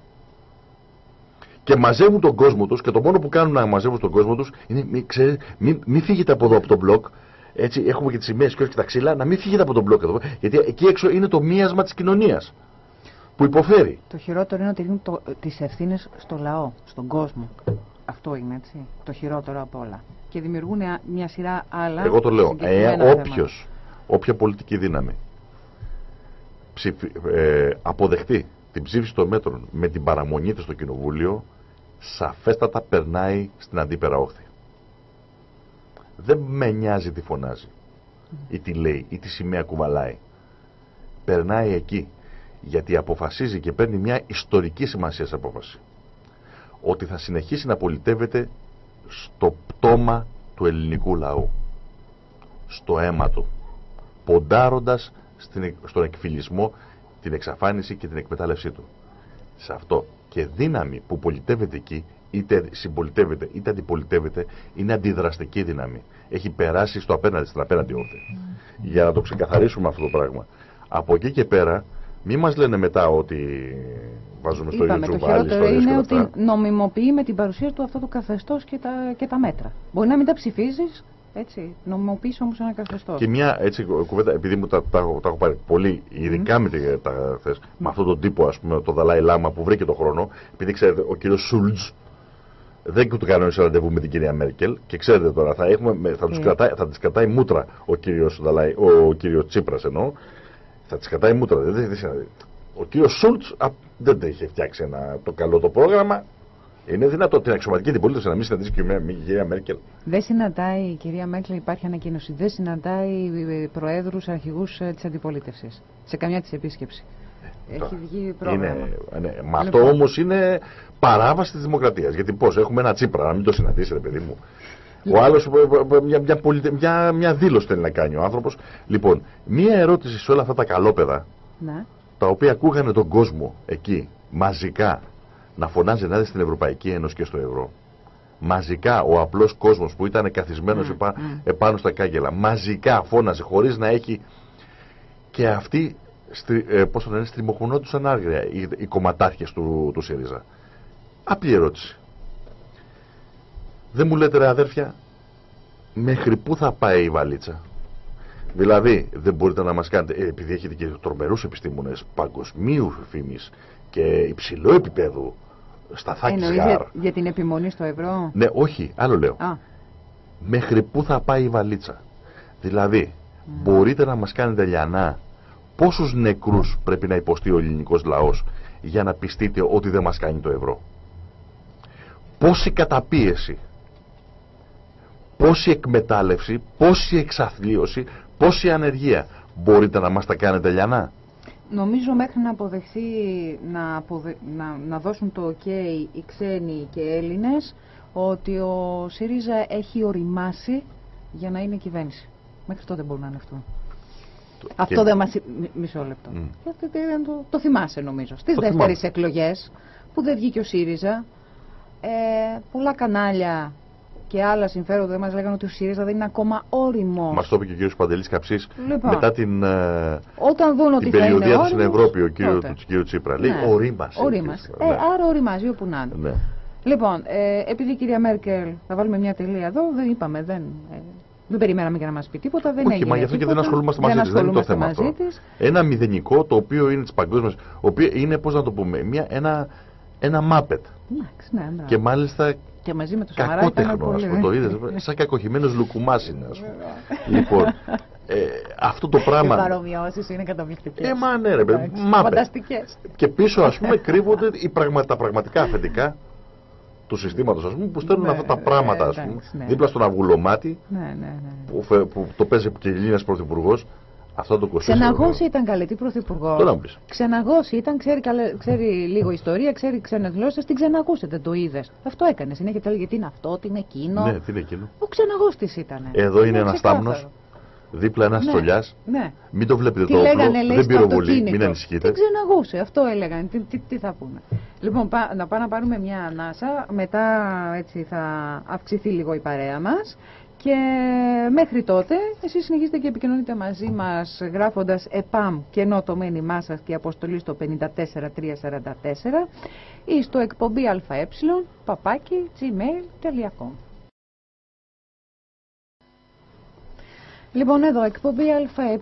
και μαζεύουν τον κόσμο τους και το μόνο που κάνουν να μαζεύουν τον κόσμο τους είναι μην, μην, μην φύγετε από εδώ από τον μπλοκ. Έτσι, έχουμε και τις σημαίες και όχι και τα ξύλα, να μην φύγετε από τον μπλοκ εδώ. Γιατί εκεί έξω είναι το μίασμα της κοινωνίας που υποφέρει. Το χειρότερο είναι ότι ρίχνουν τις ευθύνες στο λαό, στον κόσμο. Αυτό είναι έτσι. Το χειρότερο από όλα. Και δημιουργούν μια σειρά άλλα. Εγώ το λέω. Ε, Όποιος, όποια πολιτική δύναμη ψηφι, ε, αποδεχτεί την ψήφιση των μέτρων με την παραμονή του στο Κοινοβούλιο, σαφέστατα περνάει στην αντίπερα όχθη. Δεν με νοιάζει τι φωνάζει, ή τι λέει, ή τι σημαία κουβαλάει. Περνάει εκεί, γιατί αποφασίζει και παίρνει μια ιστορική σημασία σε απόφαση. ότι θα συνεχίσει να πολιτεύεται στο πτώμα του ελληνικού λαού. Στο αίμα του. Ποντάροντας στον εκφυλισμό την εξαφάνιση και την εκμετάλλευσή του. Σε αυτό και δύναμη που πολιτεύεται εκεί, είτε συμπολιτεύεται είτε αντιπολιτεύεται, είναι αντιδραστική δύναμη. Έχει περάσει στο απέναντι, στην απέναντι όρθια. Για να το ξεκαθαρίσουμε αυτό το πράγμα. Από εκεί και πέρα, μη μας λένε μετά ότι βάζουμε στο Είπαμε, ίδιο Το χειρότερο είναι ότι νομιμοποιεί με την παρουσία του αυτό το καθεστώς και τα, και τα μέτρα. Μπορεί να μην τα ψηφίζεις, έτσι. Νομιμοποιείς όμως ένα καθεστώς. Και μια έτσι κουβέντα, επειδή μου τα, τα, τα έχω πάρει πολύ, ειδικά mm. με, τα, θες, με αυτόν τον τύπο, ας πούμε, το Δαλάη Λάμα που βρήκε τον χρόνο, επειδή ξέρετε, ο κύριος Σούλτς δεν του κανόνισε ραντεβού με την κυρία Μέρκελ και ξέρετε τώρα, θα, έχουμε, θα, τους mm. κρατάει, θα τις κρατάει μούτρα ο κύριος ο, ο κύριος Τσίπρας εννοώ, θα τις κρατάει μούτρα. Δεν, δεν, δεν, ο κύριος Σούλτς δεν είχε φτιάξει ένα, το καλό το πρόγραμμα. Είναι δυνατό την αξιωματική την πολίτη να μην συναντήσει και η κυρία Μέρκελ. Δεν συναντάει η κυρία Μέρκελ, υπάρχει ανακοίνωση. Δεν συναντάει προέδρους, αρχηγούς ε, της αντιπολίτευσης σε καμιά της επίσκεψη. Ε, Έχει βγει πρόγραμμα. Είναι, ναι, μα αυτό λοιπόν. όμως είναι παράβαση της δημοκρατίας. Γιατί πώς, έχουμε ένα τσίπρα, να μην το συναντήσει, ρε παιδί μου. Ο λοιπόν. άλλος ε, μια, μια, μια, μια δήλωση θέλει να κάνει ο άνθρωπος. Λοιπόν, μία ερώτηση σε όλα αυτά τα καλόπεδα. Ναι τα οποία ακούγανε τον κόσμο εκεί μαζικά να φωνάζει να στην Ευρωπαϊκή Ένωση και στο ευρώ. Μαζικά ο απλός κόσμος που ήταν καθισμένος mm, επάνω στα κάγκελα, μαζικά φώναζε χωρίς να έχει και αυτοί ε, πώς το λένε, στριμωχωνόντουσαν άγρια οι, οι κομματάρχες του, του ΣΥΡΙΖΑ. Απλή ερώτηση. Δεν μου λέτε ρε αδέρφια, μέχρι πού θα πάει η βαλίτσα; Δηλαδή, δεν μπορείτε να μας κάνετε, ε, επειδή έχετε και τρομερούς επιστήμονες παγκοσμίους φήμης και υψηλό επίπεδο στα θάκη για, για την επιμονή στο ευρώ; Ναι, όχι, άλλο λέω. Α. Μέχρι πού θα πάει η βαλίτσα; Δηλαδή, μπορείτε να μας κάνετε λιανά πόσους νεκρούς πρέπει να υποστεί ο ελληνικός λαός για να πιστείτε ότι δεν μας κάνει το ευρώ; Πόση καταπίεση, πόση εκμετάλλευση, πόση εξαθλίωση, Πόση ανεργία μπορείτε να μας τα κάνετε λιανά. Νομίζω μέχρι να αποδεχθεί να, να, να δώσουν το ok οι ξένοι και οι Έλληνες ότι ο ΣΥΡΙΖΑ έχει οριμάσει για να είναι κυβέρνηση. Μέχρι τότε μπορεί να είναι αυτό. Αυτό δεν μας... Μισό λεπτό. Mm. Το, το θυμάσαι νομίζω. Στις δεύτερες εκλογές που δεν βγήκε ο ΣΥΡΙΖΑ ε, πολλά κανάλια και άλλα συμφέροντα μας λέγανε ότι ο ΣΥΡΙΖΑ δεν είναι ακόμα όριμο. Μας το είπε και ο κ. Παντελής Καψής λοιπόν, μετά την, ε, όταν δουν ότι την περιοδία του στην Ευρώπη, ο κ. Τσίπρα. Λέει ναι. ορίμασε. ορίμασε. Ε, ναι. άρα οριμάζει όπου να είναι. Ναι. Λοιπόν, ε, επειδή η κυρία Μέρκελ, θα βάλουμε μια τελεία εδώ, δεν είπαμε, δεν, ε, δεν περιμέναμε για να μας πει τίποτα. Δεν Όχι, έγινε μα γι' αυτό και δεν ασχολούμαστε μαζί της. Δεν είναι το θέμα αυτό. Ένα μηδενικό το οποίο είναι της παγκόσμιας. είναι, πώς να το πούμε, μια, ένα, ένα μάπετ. Ναι, και μάλιστα και μαζί με το Σαμαρά ήταν πολύ... πούμε, το είδες, σαν κακοχημένος λουκουμάς είναι, ας πούμε. λοιπόν, ε, αυτό το πράγμα... Οι παρομοιώσεις είναι καταπληκτικές. Ε, μα ναι ρε παιδί, Φανταστικές. Και πίσω, ας πούμε, κρύβονται οι πραγμα, τα πραγματικά αφεντικά του συστήματος, ας πούμε, που στέλνουν ναι, αυτά τα πράγματα, ας πούμε, ναι. δίπλα στον αυγουλωμάτι, ναι, ναι, ναι. Που, που, το παίζει και η Ελλήνας Πρωθυπουργός, αυτό το Ξεναγώσει ήταν καλή, τι πρωθυπουργός; Τώρα μου Ξεναγώσει ήταν, ξέρει, καλέ, ξέρει λίγο ιστορία, ξέρει ξένες γλώσσες, την ξεναγούσε, δεν το είδες. Αυτό έκανε. Συνέχεια έλεγε τι είναι αυτό, τι είναι εκείνο. Ναι, τι είναι εκείνο. Ο ξεναγώστη ήταν; Εδώ είναι ένας τάμνο, δίπλα ένας ναι, στολιάς. Ναι. Μην το βλέπετε τι το όπλο, δεν πυροβολεί, μην ανησυχείτε. Τι ξεναγούσε, αυτό έλεγαν. Τι, τι, τι θα πούνε. Λοιπόν, πά, να πάμε να πάρουμε μια ανάσα, μετά έτσι θα αυξηθεί λίγο η παρέα μας και μέχρι τότε εσείς συνεχίζετε και επικοινωνείτε μαζί μας γράφοντας ΕΠΑΜ και ενώ το μήνυμά σας και αποστολή στο 54344 ή στο εκπομπή αε παπάκι gmail.com Λοιπόν εδώ εκπομπή ΑΕ,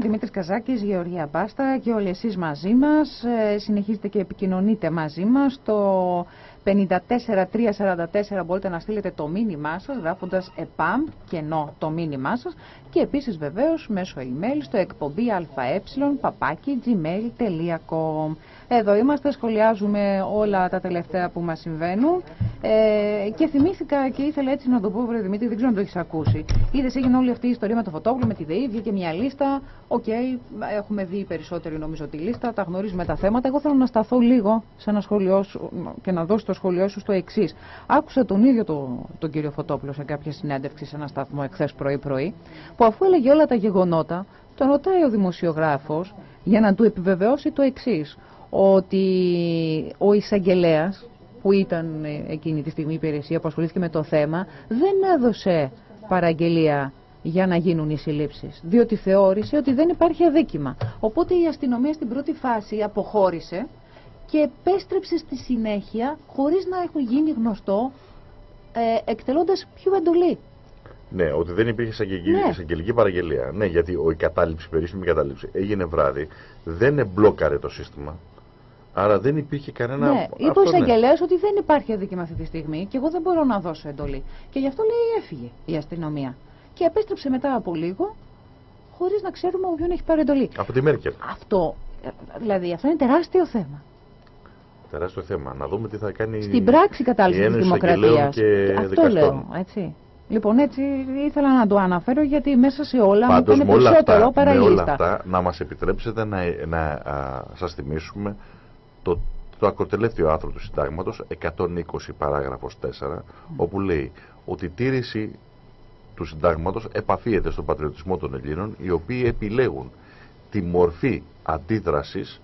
Δημήτρης Καζάκης, Γεωργία Πάστα και όλοι εσείς μαζί μας. Ε, συνεχίζετε και επικοινωνείτε μαζί μας στο 54344 μπορείτε να στείλετε το μήνυμά σας γράφοντας ΕΠΑΜ και ενώ το μήνυμά σας και επίσης βεβαίως μέσω email στο εκπομπή αε παπάκι gmail.com Εδώ είμαστε, σχολιάζουμε όλα τα τελευταία που μας συμβαίνουν Ε, και θυμήθηκα και ήθελα έτσι να το πω, Βρε Δημήτρη, δεν ξέρω αν το έχεις ακούσει. Είδες, έγινε όλη αυτή η ιστορία με το Φωτόπουλο, με τη ΔΕΗ, βγήκε μια λίστα. Οκέι, okay, έχουμε δει περισσότεροι νομίζω τη λίστα, τα γνωρίζουμε τα θέματα. Εγώ θέλω να σταθώ λίγο σε ένα σχόλιό σου και να δώσω το σχόλιό σου στο εξής. Άκουσα τον ίδιο το, τον κύριο Φωτόπουλο σε κάποια συνέντευξη σε ένα σταθμό εχθές πρωί-πρωί, που αφού έλεγε όλα τα γεγονότα, τον ρωτάει ο δημοσιογράφος για να του επιβεβαιώσει το εξής. Ότι ο εισαγγελέας που ήταν εκείνη τη στιγμή η υπηρεσία που ασχολήθηκε με το θέμα, δεν έδωσε παραγγελία για να γίνουν οι συλλήψεις, διότι θεώρησε ότι δεν υπάρχει αδίκημα. Οπότε η αστυνομία στην πρώτη φάση αποχώρησε και επέστρεψε στη συνέχεια χωρίς να έχουν γίνει γνωστό ε, εκτελώντας πιο εντολή. Ναι, ότι δεν υπήρχε εισαγγελική, ναι. παραγγελία. Ναι, γιατί η κατάληψη, η περίφημη κατάληψη, έγινε βράδυ, δεν εμπλόκαρε το σύστημα. Άρα δεν υπήρχε κανένα. Ναι, είπε ο εισαγγελέας ναι. ότι δεν υπάρχει αδίκημα αυτή τη στιγμή και εγώ δεν μπορώ να δώσω εντολή. Και γι' αυτό λέει έφυγε η αστυνομία. Και επέστρεψε μετά από λίγο, χωρίς να ξέρουμε ο ποιον έχει πάρει εντολή. Από τη Μέρκελ. Αυτό, δηλαδή, αυτό είναι τεράστιο θέμα. Τεράστιο θέμα. Να δούμε τι θα κάνει. Στην πράξη κατάληψη της δημοκρατίας. Αυτό λέω, έτσι. Λοιπόν, έτσι ήθελα να το αναφέρω γιατί μέσα σε όλα Πάντως, μου περισσότερο παρά με όλα αυτά, να μας επιτρέψετε να, να σας θυμίσουμε το, το ακροτελεύτιο άρθρο του συντάγματος 120 παράγραφος 4 όπου λέει ότι η τήρηση του συντάγματος επαφίεται στον πατριωτισμό των Ελλήνων οι οποίοι επιλέγουν τη μορφή αντίδρασης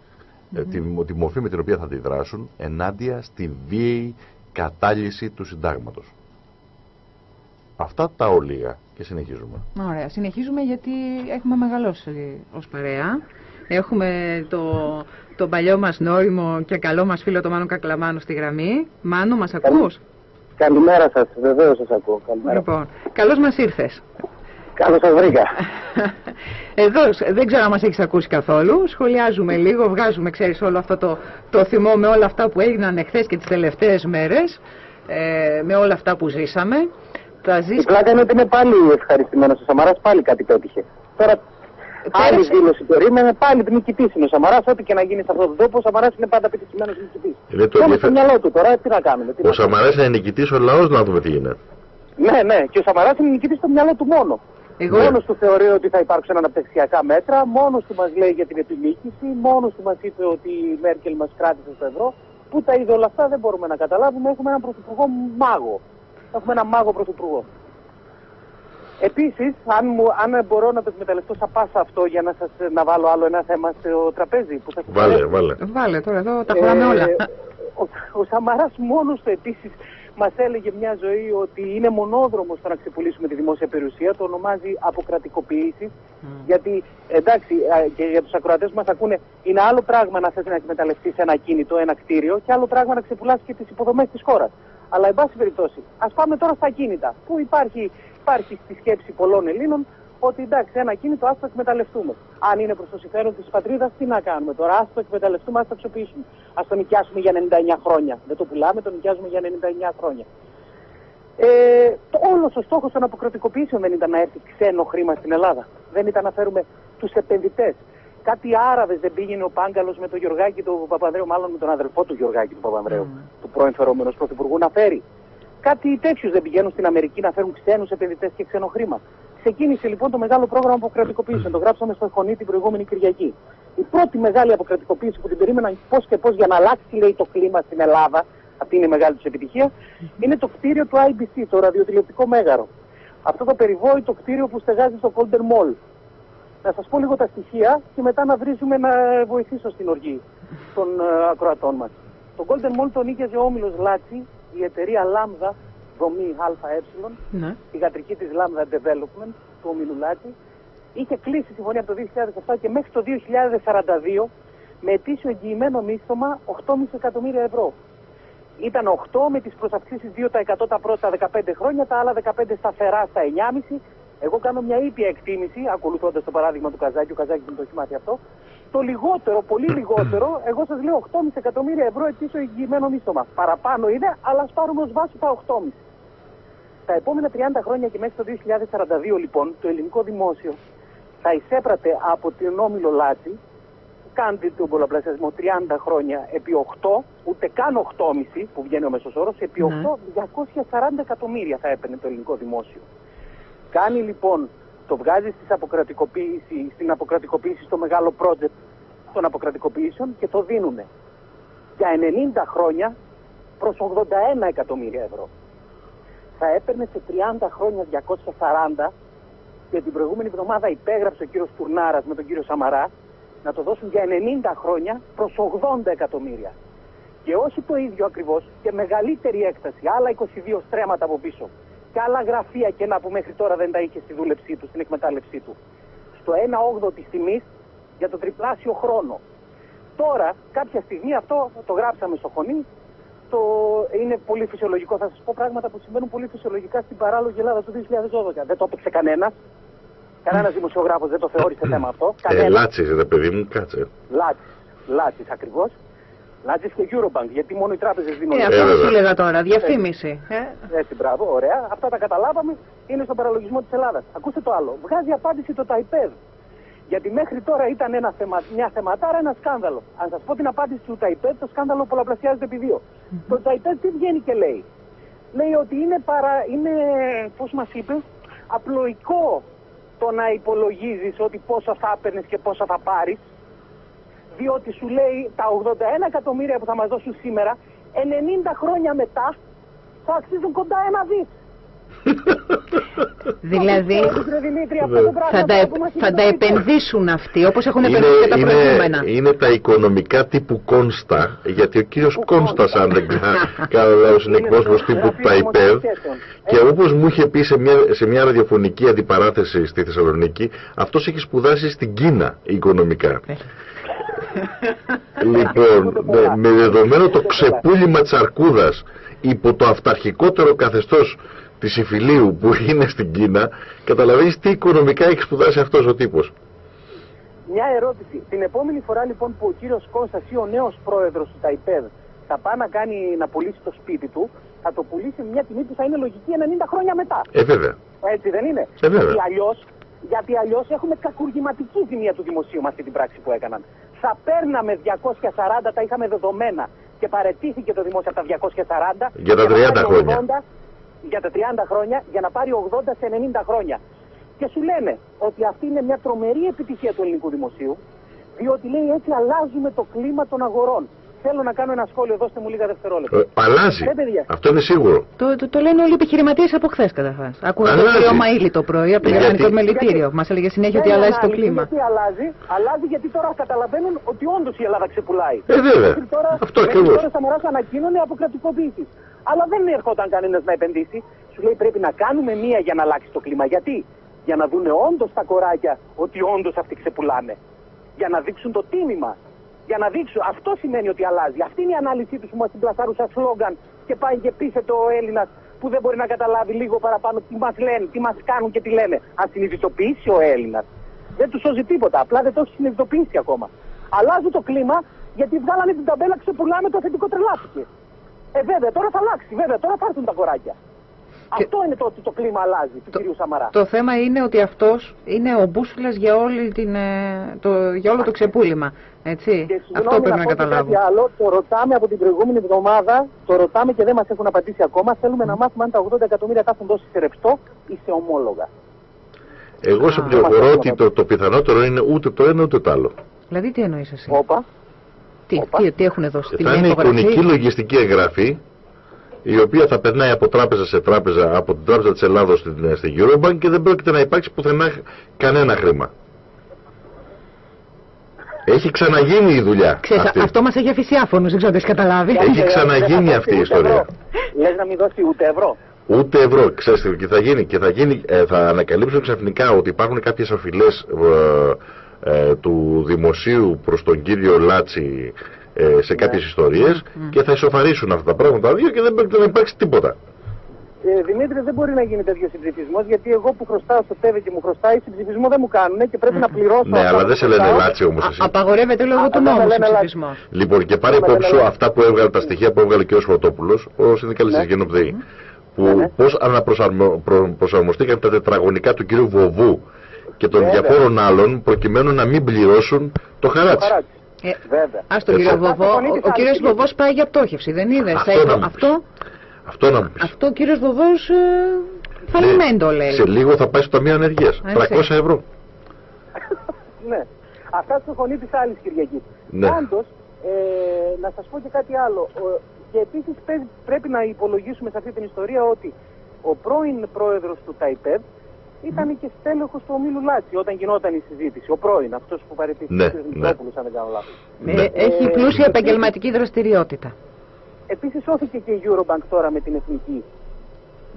ε, τη, τη μορφή με την οποία θα αντιδράσουν ενάντια στη βίαιη κατάλυση του συντάγματος. Αυτά τα ολίγα και συνεχίζουμε. Ωραία. Συνεχίζουμε γιατί έχουμε μεγαλώσει ως παρέα. Έχουμε το, το παλιό μας νόριμο και καλό μας φίλο το Μάνο Κακλαμάνο στη γραμμή. Μάνο, μας ακούς; Καλημέρα σας, βεβαίως σας ακούω. Καλημέρα. Λοιπόν, καλώς μας ήρθες. Καλώς σας βρήκα. <laughs> Εδώ δεν ξέρω αν μας έχεις ακούσει καθόλου. Σχολιάζουμε λίγο, βγάζουμε, ξέρεις, όλο αυτό το, το θυμό με όλα αυτά που έγιναν εχθές και τις τελευταίες μέρες. Ε, με όλα αυτά που ζήσαμε. Τα ζήσαμε. Η πλάκα είναι ότι είναι πάλι ευχαριστημένος ο Σαμαράς, πάλι κάτι πέτυχε. Τώρα Άλλη δήλωση περίμενε, πάλι νικητής είναι ο Σαμαράς. Ό,τι και να γίνει σε αυτό το τόπο, ο Σαμαράς είναι πάντα επιτυχημένο νικητής. Είναι το ίδιο. στο μυαλό του τώρα, τι να κάνουμε. Τι ο Σαμαράς είναι νικητής, ο λαός να δούμε τι γίνεται. Ναι, ναι, και ο Σαμαράς είναι νικητής στο μυαλό του μόνο. Εγώ... Μόνος του θεωρεί ότι θα υπάρξουν αναπτυξιακά μέτρα, μόνος του μας λέει για την επιμήκυση, μόνος του μας είπε ότι η Μέρκελ μας κράτησε στο ευρώ. Πού τα είδε όλα αυτά δεν μπορούμε να καταλάβουμε. Έχουμε έναν πρωθυπουργό μάγο. Έχουμε έναν μάγο πρωθυπουργό. Επίσης, αν, αν μπορώ να το εκμεταλλευτώ σαν πάσα αυτό για να σας να βάλω άλλο ένα θέμα στο τραπέζι που θα Βάλε, βάλε. Βάλε τώρα εδώ, τα χωράμε όλα. Ε, ο, ο Σαμαράς μόνος του επίσης μας έλεγε μια ζωή ότι είναι μονόδρομος στο να ξεπουλήσουμε τη δημόσια περιουσία, το ονομάζει αποκρατικοποίηση, γιατί εντάξει και για τους ακροατές που μας ακούνε είναι άλλο πράγμα να θες να εκμεταλλευτείς ένα κίνητο, ένα κτίριο και άλλο πράγμα να ξεπουλάς και τις υποδομές της χώρας. Αλλά εν πάση περιπτώσει, ας πάμε τώρα στα κίνητα, που υπάρχει υπάρχει στη σκέψη πολλών Ελλήνων ότι εντάξει, ένα κίνητο ας το εκμεταλλευτούμε. Αν είναι προς το συμφέρον της πατρίδας, τι να κάνουμε τώρα; Α το εκμεταλλευτούμε, ας το αξιοποιήσουμε. Α το νοικιάσουμε για 99 χρόνια. Δεν το πουλάμε, το νοικιάζουμε για 99 χρόνια. Ε, Όλος ο στόχος των αποκρατικοποιήσεων δεν ήταν να έρθει ξένο χρήμα στην Ελλάδα. Δεν ήταν να φέρουμε τους επενδυτές. Κάτι Άραβες δεν πήγαινε ο Πάγκαλος με τον Γιωργάκη του Παπανδρέου, μάλλον με τον αδελφό του Γιωργάκη του Παπανδρέου, mm. του πρώην φερόμενος πρωθυπουργού, να φέρει Κάτι τέτοιους δεν πηγαίνουν στην Αμερική να φέρουν ξένους επενδυτές και ξένο χρήμα. Ξεκίνησε λοιπόν το μεγάλο πρόγραμμα αποκρατικοποίηση. Το γράψαμε στο Χωνί την προηγούμενη Κυριακή. Η πρώτη μεγάλη αποκρατικοποίηση που την περίμεναν πώς και πώς για να αλλάξει λέει, το κλίμα στην Ελλάδα, αυτή είναι η μεγάλη τους επιτυχία, είναι το κτίριο του IBC, το ραδιοτηλεοπτικό μέγαρο. Αυτό το περιβόητο κτίριο που στεγάζει στο Golden Mall. Να σας πω λίγο τα στοιχεία και μετά να βρίζουμε να βοηθήσω στην οργή των uh, ακροατών μας. Το Golden Mall τον νίκιαζε ο Όμιλος Λάτσι η εταιρεία Lambda, δομή ΑΕ, ναι. η γατρική της Lambda Development, του Ομιλουλάκη, είχε κλείσει συμφωνία από το 2007 και μέχρι το 2042 με ετήσιο εγγυημένο μίσθωμα 8,5 εκατομμύρια ευρώ. Ήταν 8 με τις προσαυξήσεις 2% τα πρώτα 15 χρόνια, τα άλλα 15 σταθερά στα 9,5. Εγώ κάνω μια ήπια εκτίμηση, ακολουθώντας το παράδειγμα του Καζάκη, ο Καζάκης μου το έχει μάθει αυτό, το λιγότερο, πολύ λιγότερο, εγώ σας λέω 8,5 εκατομμύρια ευρώ ετήσιο εγγυημένο μίσθωμα. Παραπάνω είναι, αλλά ας πάρουμε ως βάση τα 8,5. Τα επόμενα 30 χρόνια και μέχρι το 2042 λοιπόν το ελληνικό δημόσιο θα εισέπρατε από την Όμιλο Λάτσι κάνετε τον πολλαπλασιασμό 30 χρόνια επί 8, ούτε καν 8,5 που βγαίνει ο μέσος όρος, επί 8, 240 εκατομμύρια θα έπαιρνε το ελληνικό δημόσιο. Κάνει λοιπόν, το βγάζεις στις αποκρατικοποίηση, στην αποκρατικοποίηση στο μεγάλο project των αποκρατικοποιήσεων και το δίνουνε για 90 χρόνια προς 81 εκατομμύρια ευρώ. Θα έπαιρνε σε 30 χρόνια 240 και την προηγούμενη εβδομάδα υπέγραψε ο κύριος Τουρνάρας με τον κύριο Σαμαρά να το δώσουν για 90 χρόνια προς 80 εκατομμύρια. Και όχι το ίδιο ακριβώς και μεγαλύτερη έκταση, άλλα 22 στρέμματα από πίσω και άλλα γραφεία και να που μέχρι τώρα δεν τα είχε στη δούλεψή του, στην εκμετάλλευσή του. Στο 1 8 της τιμής για το τριπλάσιο χρόνο. Τώρα, κάποια στιγμή αυτό το γράψαμε στο χωνί, το είναι πολύ φυσιολογικό. Θα σας πω πράγματα που συμβαίνουν πολύ φυσιολογικά στην παράλογη Ελλάδα του 2012. Δεν το έπαιξε κανένας. Κανένας δημοσιογράφος δεν το θεώρησε θέμα αυτό. Ε, Λάτση, ρε παιδί μου, κάτσε. Λάτση, Λάτση ακριβώς. Λάτση και Eurobank, γιατί μόνο οι τράπεζες δίνουν. Ε, αυτό ε, σου λέγα τώρα, διαφήμιση. Ε. Έτσι, μπράβο, ωραία. Αυτά τα καταλάβαμε, είναι στον παραλογισμό της Ελλάδας. Ακούστε το άλλο. Βγάζει απάντηση το ΤΑΙΠΕΔ. Γιατί μέχρι τώρα ήταν ένα θεμα, μια θεματάρα, ένα σκάνδαλο. Αν σας πω την απάντηση του ΤΑΙΠΕΔ, το σκάνδαλο πολλαπλασιάζεται επί δύο. Το ΤΑΙΠΕΔ τι βγαίνει και λέει; Λέει ότι είναι, παρα, είναι πώς μας είπε, απλοϊκό το να υπολογίζεις ότι πόσα θα έπαιρνες και πόσα θα πάρεις διότι σου λέει τα 81 εκατομμύρια που θα μας δώσουν σήμερα 90 χρόνια μετά θα αξίζουν κοντά ένα δις. <laughs> δηλαδή θα τα, θα τα επενδύσουν αυτοί όπως έχουν επενδύσει και τα προηγούμενα. Είναι τα οικονομικά τύπου Κόνστα γιατί ο κύριος Κόνστας αν δεν κάνω λάθος είναι εκπρόσωπος τύπου Ταϊπέρ και όπως μου είχε πει σε μια, σε μια ραδιοφωνική αντιπαράθεση στη Θεσσαλονίκη αυτός έχει σπουδάσει στην Κίνα οικονομικά. Ε. <laughs> λοιπόν, με, δεδομένο το ξεπούλημα της αρκούδας υπό το αυταρχικότερο καθεστώς της Ιφιλίου που είναι στην Κίνα, καταλαβαίνεις τι οικονομικά έχει σπουδάσει αυτός ο τύπος. Μια ερώτηση. Την επόμενη φορά λοιπόν που ο κύριος Κώστας ή ο νέος πρόεδρος του ΤΑΙΠΕΔ θα πάει να, κάνει, να πουλήσει το σπίτι του, θα το πουλήσει με μια τιμή που θα είναι λογική 90 χρόνια μετά. Ε, βέβαια. Έτσι δεν είναι; Ε, βέβαια. Γιατί αλλιώς, γιατί αλλιώς έχουμε κακουργηματική ζημία του δημοσίου με αυτή την πράξη που έκαναν. Θα παίρναμε 240, τα είχαμε δεδομένα και παρετήθηκε το δημόσιο από τα 240. Για τα 30 χρόνια για τα 30 χρόνια για να πάρει 80 σε 90 χρόνια. Και σου λένε ότι αυτή είναι μια τρομερή επιτυχία του ελληνικού δημοσίου, διότι λέει έτσι αλλάζουμε το κλίμα των αγορών. Θέλω να κάνω ένα σχόλιο, δώστε μου λίγα δευτερόλεπτα. Ε, αλλάζει. Ε, Αυτό είναι σίγουρο. Το, το, το λένε όλοι οι επιχειρηματίες από χθες καταρχάς. Ακούω το κύριο Μαήλη το πρωί από το Γερμανικό Μελητήριο. Μας έλεγε συνέχεια ότι αλλάζει το κλίμα. Γιατί αλλάζει, αλλάζει γιατί τώρα καταλαβαίνουν ότι όντως η Ελλάδα ξεπουλάει. Ε, βέβαια. Τώρα, Αυτό ακριβώς. Τώρα Σαμαρά ανακοίνωνε αποκρατικοποίηση. Αλλά δεν έρχονταν κανένας να επενδύσει. Σου λέει πρέπει να κάνουμε μία για να αλλάξει το κλίμα. Γιατί; Για να δούνε όντως τα κοράκια ότι όντως αυτοί ξεπουλάνε. Για να δείξουν το τίμημα για να δείξω. Αυτό σημαίνει ότι αλλάζει. Αυτή είναι η ανάλυση του που μας την πλασάρουν σαν σλόγκαν και πάει και πείθεται ο Έλληνας που δεν μπορεί να καταλάβει λίγο παραπάνω τι μας λένε, τι μας κάνουν και τι λένε. Ας συνειδητοποιήσει ο Έλληνας. Δεν του σώζει τίποτα. Απλά δεν το έχει συνειδητοποιήσει ακόμα. Αλλάζει το κλίμα γιατί βγάλανε την ταμπέλα ξεπουλάμε το θετικό τρελάθηκε. Ε, βέβαια, τώρα θα αλλάξει. Βέβαια, τώρα θα έρθουν τα κοράκια. Αυτό είναι το ότι το κλίμα αλλάζει του κυρίου Σαμαρά. Το θέμα είναι ότι αυτός είναι ο μπούσουλας για, ε, για όλο το ξεπούλημα. Έτσι. Και Αυτό πρέπει να, καταλάβω. Κάτι άλλο, το ρωτάμε από την προηγούμενη εβδομάδα, το ρωτάμε και δεν μας έχουν απαντήσει ακόμα. Θέλουμε να μάθουμε αν τα 80 εκατομμύρια τα έχουν δώσει σε ρευστό ή σε ομόλογα. Εγώ σε πληροφορώ ότι το, το πιθανότερο είναι ούτε το ένα ούτε το άλλο. Δηλαδή τι εννοείς εσύ; Όπα. Τι, τι, τι έχουν δώσει. Θα είναι εικονική λογιστική εγγραφή η οποία θα περνάει από τράπεζα σε τράπεζα, από την τράπεζα της Ελλάδος στην, στην Eurobank και δεν πρόκειται να υπάρξει πουθενά κανένα χρήμα. Έχει ξαναγίνει η δουλειά. Ξέρεις, αυτή. αυτό μας έχει αφήσει άφωνος, δεν ξέρω τι έχεις καταλάβει. Έχει ξαναγίνει αυτή η ιστορία. Λες να μην δώσει ούτε ευρώ. Ούτε ευρώ, ξέρεις τι θα γίνει. Και θα, γίνει, ε, θα ανακαλύψουν ξαφνικά ότι υπάρχουν κάποιες οφειλές ε, ε, του δημοσίου προς τον κύριο Λάτσι ε, σε κάποιες ναι. ιστορίες mm. και θα ισοφαρίσουν αυτά τα πράγματα δύο και δεν πρέπει να υπάρξει τίποτα. Ε, Δημήτρη, δεν μπορεί να γίνει τέτοιο συμψηφισμό γιατί εγώ που χρωστάω στο ΤΕΒΕ και μου χρωστάει, συμψηφισμό δεν μου κάνουν και πρέπει να πληρώσω. Ναι, αλλά δεν σε λένε λάτσι όμω εσύ. Απαγορεύεται λόγω του νόμου συμψηφισμό. Λοιπόν, και πάρε υπόψη αυτά που έβγαλε, τα στοιχεία που έβγαλε και ο Σφωτόπουλο, ο συνδικαλιστή ναι. Γενοπδεή. Που ναι, ναι. πώ αναπροσαρμοστήκαν τα τετραγωνικά του κύριου Βοβού και των διαφόρων άλλων προκειμένου να μην πληρώσουν το χαράτσι. Ε, Βέβαια. Ας τον κύριο Βοβό, ο, ο κύριος Βοβός πάει για πτώχευση, δεν είδε. Αυτό, αυτό, αυτό να μου πεις. Αυτό ο κύριος Βοβός ε, φαλιμέντο λέει. Σε λίγο θα πάει στο Ταμείο Ανεργίας. 300 ευρώ. ναι. Αυτά του φωνή της άλλης Κυριακής. Ναι. Πάντως, ε, να σας πω και κάτι άλλο. Και επίσης πρέπει να υπολογίσουμε σε αυτή την ιστορία ότι ο πρώην πρόεδρος του ΤΑΙΠΕΔ ήταν και στέλεχος του ομίλου Λάτσι όταν γινόταν η συζήτηση. Ο πρώην, αυτός που παρετήθηκε ναι, ναι. αν δεν κάνω λάθος. Ναι. Έχει πλούσια επαγγελματική δραστηριότητα. Επισημοποιήθηκε και η Eurobank τώρα με την εθνική.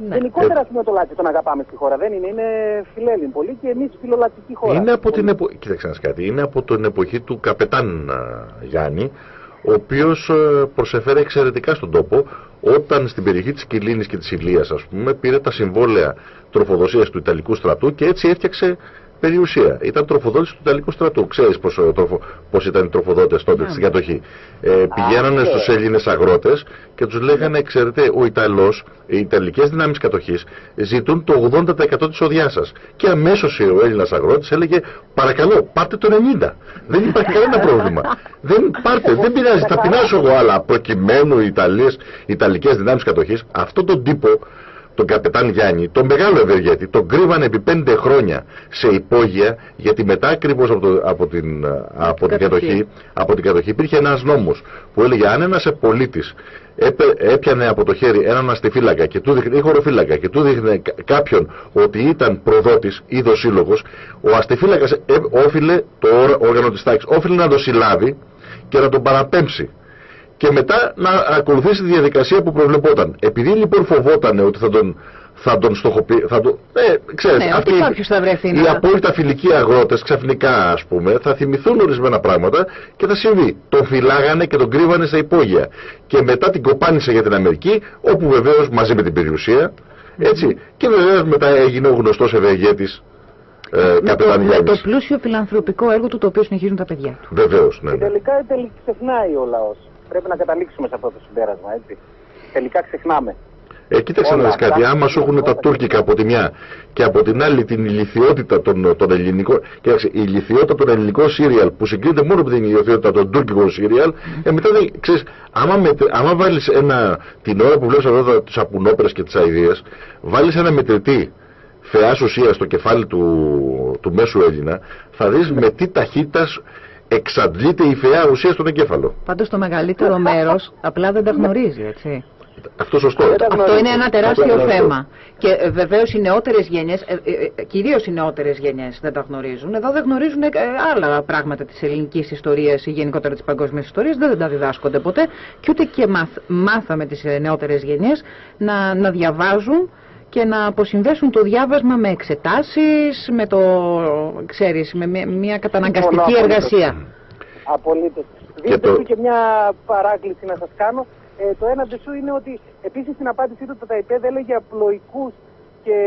Ναι. Γενικότερα ε... πούμε τον Λάτσι τον αγαπάμε στη χώρα, δεν είναι, είναι φιλέλλην πολύ και εμείς φιλολατσική χώρα. Είναι από την εποχή, κοίταξε κάτι, είναι από την εποχή του καπετάν Γιάννη, ο οποίος ε, προσέφερε εξαιρετικά στον τόπο όταν στην περιοχή της Κυλλήνης και της Ηλείας ας πούμε πήρε τα συμβόλαια τροφοδοσίας του Ιταλικού στρατού και έτσι έφτιαξε περιουσία. Ήταν τροφοδότη του Ιταλικού στρατού. Ξέρεις πώς ήταν οι τροφοδότε τότε στην κατοχή. Ε, πηγαίνανε στους Έλληνες αγρότες και τους λέγανε, ξέρετε, ο Ιταλό, οι Ιταλικές δυνάμεις κατοχής ζητούν το 80% της οδειά σας. Και αμέσως ο Έλληνας αγρότης έλεγε, παρακαλώ, πάρτε το 90%. Δεν υπάρχει <laughs> κανένα πρόβλημα. δεν πάρτε, δεν πειράζει, θα πεινάσω εγώ, αλλά προκειμένου οι Ιταλικές δυνάμεις κατοχής, αυτόν τον τύπο τον καπετάν Γιάννη, τον μεγάλο ευεργέτη, τον κρύβανε επί πέντε χρόνια σε υπόγεια, γιατί μετά ακριβώς από, από, την, από, την κατοχή, από την κατοχή υπήρχε ένας νόμος που έλεγε αν ένας πολίτη έπιανε από το χέρι έναν αστιφύλακα και του δείχνε, ή χωροφύλακα και του δείχνε κάποιον ότι ήταν προδότης ή δοσύλλογος, ο αστιφύλακας όφιλε, το όργανο της τάξης, όφιλε να το συλλάβει και να τον παραπέμψει και μετά να ακολουθήσει τη διαδικασία που προβλεπόταν. Επειδή λοιπόν φοβόταν ότι θα τον, θα τον στοχοποιήσει. Θα το, ε, ξέρεις, ναι, αυτοί, θα βρεθεί, οι απόλυτα φιλικοί αγρότες ξαφνικά, ας πούμε, θα θυμηθούν ορισμένα πράγματα και θα συμβεί. Τον φυλάγανε και τον κρύβανε στα υπόγεια. Και μετά την κοπάνισε για την Αμερική, όπου βεβαίως μαζί με την περιουσία. Έτσι, και βεβαίως μετά έγινε ο γνωστός ευεργέτης ε, με, το, με το πλούσιο φιλανθρωπικό έργο του το οποίο συνεχίζουν τα παιδιά του. Βεβαίως, ναι, ναι. Και τελικά ξεχνάει ο λαός πρέπει να καταλήξουμε σε αυτό το συμπέρασμα, έτσι. Τελικά ξεχνάμε. Ε, κοίταξε να δεις κάτι, άμα σου έχουν τα τουρκικά από τη μια και από την άλλη την ηλικιότητα των, των ελληνικών, κοίταξε, η ηλικιότητα των ελληνικών σύριαλ που συγκρίνεται μόνο με την ηλικιότητα των τουρκικών σύριαλ, ε, μετά δεν, ξέρεις, άμα, με, άμα βάλεις ένα, την ώρα που βλέπεις εδώ τις απουνόπερες και τις αηδίες, βάλεις ένα μετρητή φαιάς ουσίας στο κεφάλι του, του μέσου Έλληνα, θα δεις με τι ταχύτητας εξαντλείται η φαιά ουσίας στον εγκέφαλο. Πάντως το μεγαλύτερο μέρος απλά δεν τα γνωρίζει, έτσι. Αυτό σωστό. Αυτό είναι ένα τεράστιο θέμα. Και ε, βεβαίως οι νεότερες γενιές, ε, ε, κυρίως οι νεότερες γενιές δεν τα γνωρίζουν. Εδώ δεν γνωρίζουν άλλα πράγματα της ελληνικής ιστορίας ή γενικότερα της παγκόσμιας ιστορίας. Δεν τα διδάσκονται ποτέ. Και ούτε και μάθαμε τις νεότερες γενιές να, να διαβάζουν και να αποσυνδέσουν το διάβασμα με εξετάσεις, με το, ξέρεις, με μια καταναγκαστική εργασία. Απολύτως. Δύο το... και μια παράκληση να σας κάνω. Ε, το ένα δεσού είναι ότι επίσης στην απάντησή του το ΤΑΙΠΕΔ έλεγε απλοϊκούς και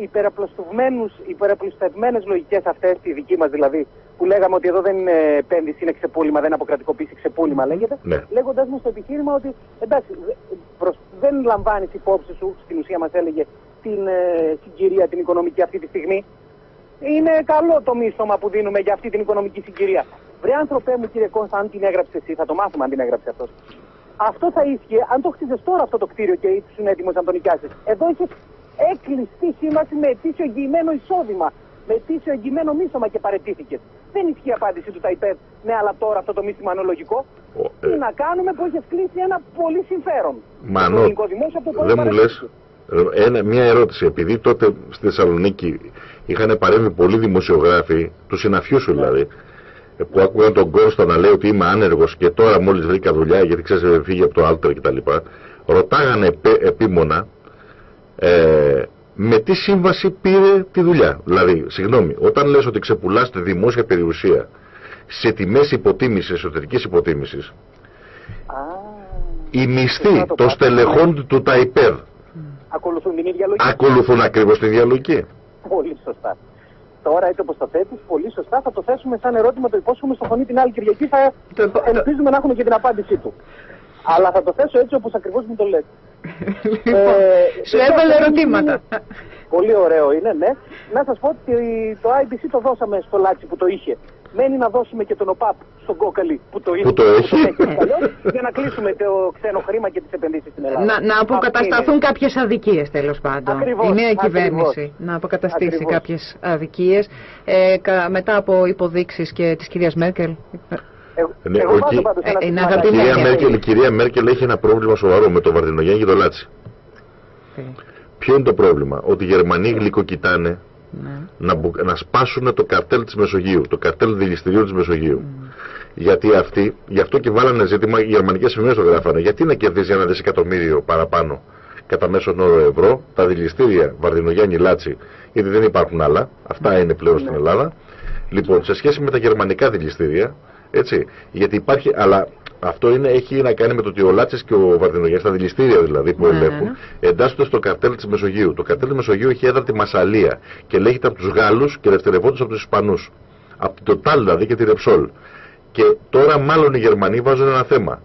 υπεραπλωστευμένους, υπεραπλωστευμένες λογικές αυτές, τη δική μας δηλαδή, που λέγαμε ότι εδώ δεν είναι επένδυση, είναι ξεπούλημα, δεν είναι αποκρατικοποίηση, ξεπούλημα λέγεται, ναι. λέγοντας μου στο επιχείρημα ότι εντάξει, δεν λαμβάνεις υπόψη σου, στην ουσία μας έλεγε, την ε, συγκυρία την οικονομική αυτή τη στιγμή. Είναι καλό το μίσθωμα που δίνουμε για αυτή την οικονομική συγκυρία. Βρε άνθρωπέ μου κύριε Κώστα, αν την έγραψες εσύ, θα το μάθουμε αν την έγραψε αυτός. Αυτό θα ίσχυε αν το χτίζες τώρα αυτό το κτίριο και ήσουν έτοιμος να τον νοικιάσεις. Εδώ έχει έκλειστη σύμβαση με ετήσιο εγγυημένο εισόδημα. Με ετήσιο εγγυημένο μίσθωμα και παρετήθηκε. Δεν ισχύει η απάντηση του ΤΑΙΠΕΔ. Ναι, αλλά τώρα αυτό το μίσθωμα είναι λογικό. Τι ε. να κάνουμε που έχεις κλείσει ένα πολύ συμφέρον. Μανώ. Δεν μου λες. Ένα, μια ερώτηση. Επειδή τότε στη Θεσσαλονίκη είχαν παρέμβει πολλοί δημοσιογράφοι, τους συναφιούς σου δηλαδή, που άκουγαν τον Κώστα να λέει ότι είμαι άνεργος και τώρα μόλις βρήκα δουλειά γιατί ξέρεις φύγει από το Άλτερ κτλ. Ρωτάγανε επίμονα ε, με τι σύμβαση πήρε τη δουλειά. Δηλαδή, συγγνώμη, όταν λες ότι ξεπουλάς τη δημόσια περιουσία σε τιμές υποτίμησης, εσωτερικής υποτίμησης, η μισθή των στελεχών του ΤΑΙΠΕΔ ακολουθούν την ίδια λογική. Ακολουθούν ακριβώς την ίδια λογική. Πολύ σωστά. Τώρα, έτσι όπω το θέτει, πολύ σωστά θα το θέσουμε σαν ερώτημα, το υπόσχομαι στο φωνή την άλλη Κυριακή. Θα ελπίζουμε να έχουμε και την απάντησή του. Αλλά θα το θέσω έτσι όπω ακριβώ μου το λέτε. Λοιπόν, ε, σου έβαλε ερωτήματα. Πολύ ωραίο είναι, ναι. Να σα πω ότι το IBC το δώσαμε στο λάτσι που το είχε. Μένει να δώσουμε και τον ΟΠΑΠ στον κόκαλη που το, που το έχει, για να κλείσουμε το ξένο χρήμα και τις επενδύσεις στην Ελλάδα. Να, να αποκατασταθούν κάποιες αδικίες τέλος πάντων. Ακριβώς, Η νέα κυβέρνηση να αποκαταστήσει κάποιες αδικίες ε, μετά από υποδείξεις και της κυρίας Μέρκελ. Ε, ναι, εγώ η, ε, κυρία Μέρκελ, η κυρία Μέρκελ έχει ένα πρόβλημα σοβαρό με το Βαρδινογιάννη και το Λάτσι. Ε. Ποιο είναι το πρόβλημα, ότι οι Γερμανοί γλυκοκοιτάνε ναι. να, να σπάσουν το καρτέλ της Μεσογείου, το καρτέλ διυλιστηρίου της Μεσογείου. Mm. Γιατί αυτοί, γι' αυτό και βάλανε ζήτημα, οι γερμανικές εφημερίδες το γράφανε, γιατί να κερδίζει ένα δισεκατομμύριο παραπάνω κατά μέσον όρο ευρώ, τα διυλιστήρια Βαρδινογιάννη Λάτσι, γιατί δεν υπάρχουν άλλα, αυτά ναι. είναι πλέον στην ναι. Ελλάδα. Λοιπόν, σε σχέση με τα γερμανικά δηληστήρια, έτσι, γιατί υπάρχει, αλλά αυτό είναι, έχει να κάνει με το ότι ο Λάτσες και ο Βαρδινογιάννης, τα δηληστήρια δηλαδή που ναι, ελέγχουν, ναι, ναι. εντάσσονται στο καρτέλ της Μεσογείου. Το καρτέλ της Μεσογείου έχει έδρα τη Μασαλία και λέγεται από τους Γάλλους και δευτερευόντως από τους Ισπανούς. Από την Τοτάλ δηλαδή και τη Ρεψόλ. Και τώρα μάλλον οι Γερμανοί βάζουν ένα θέμα.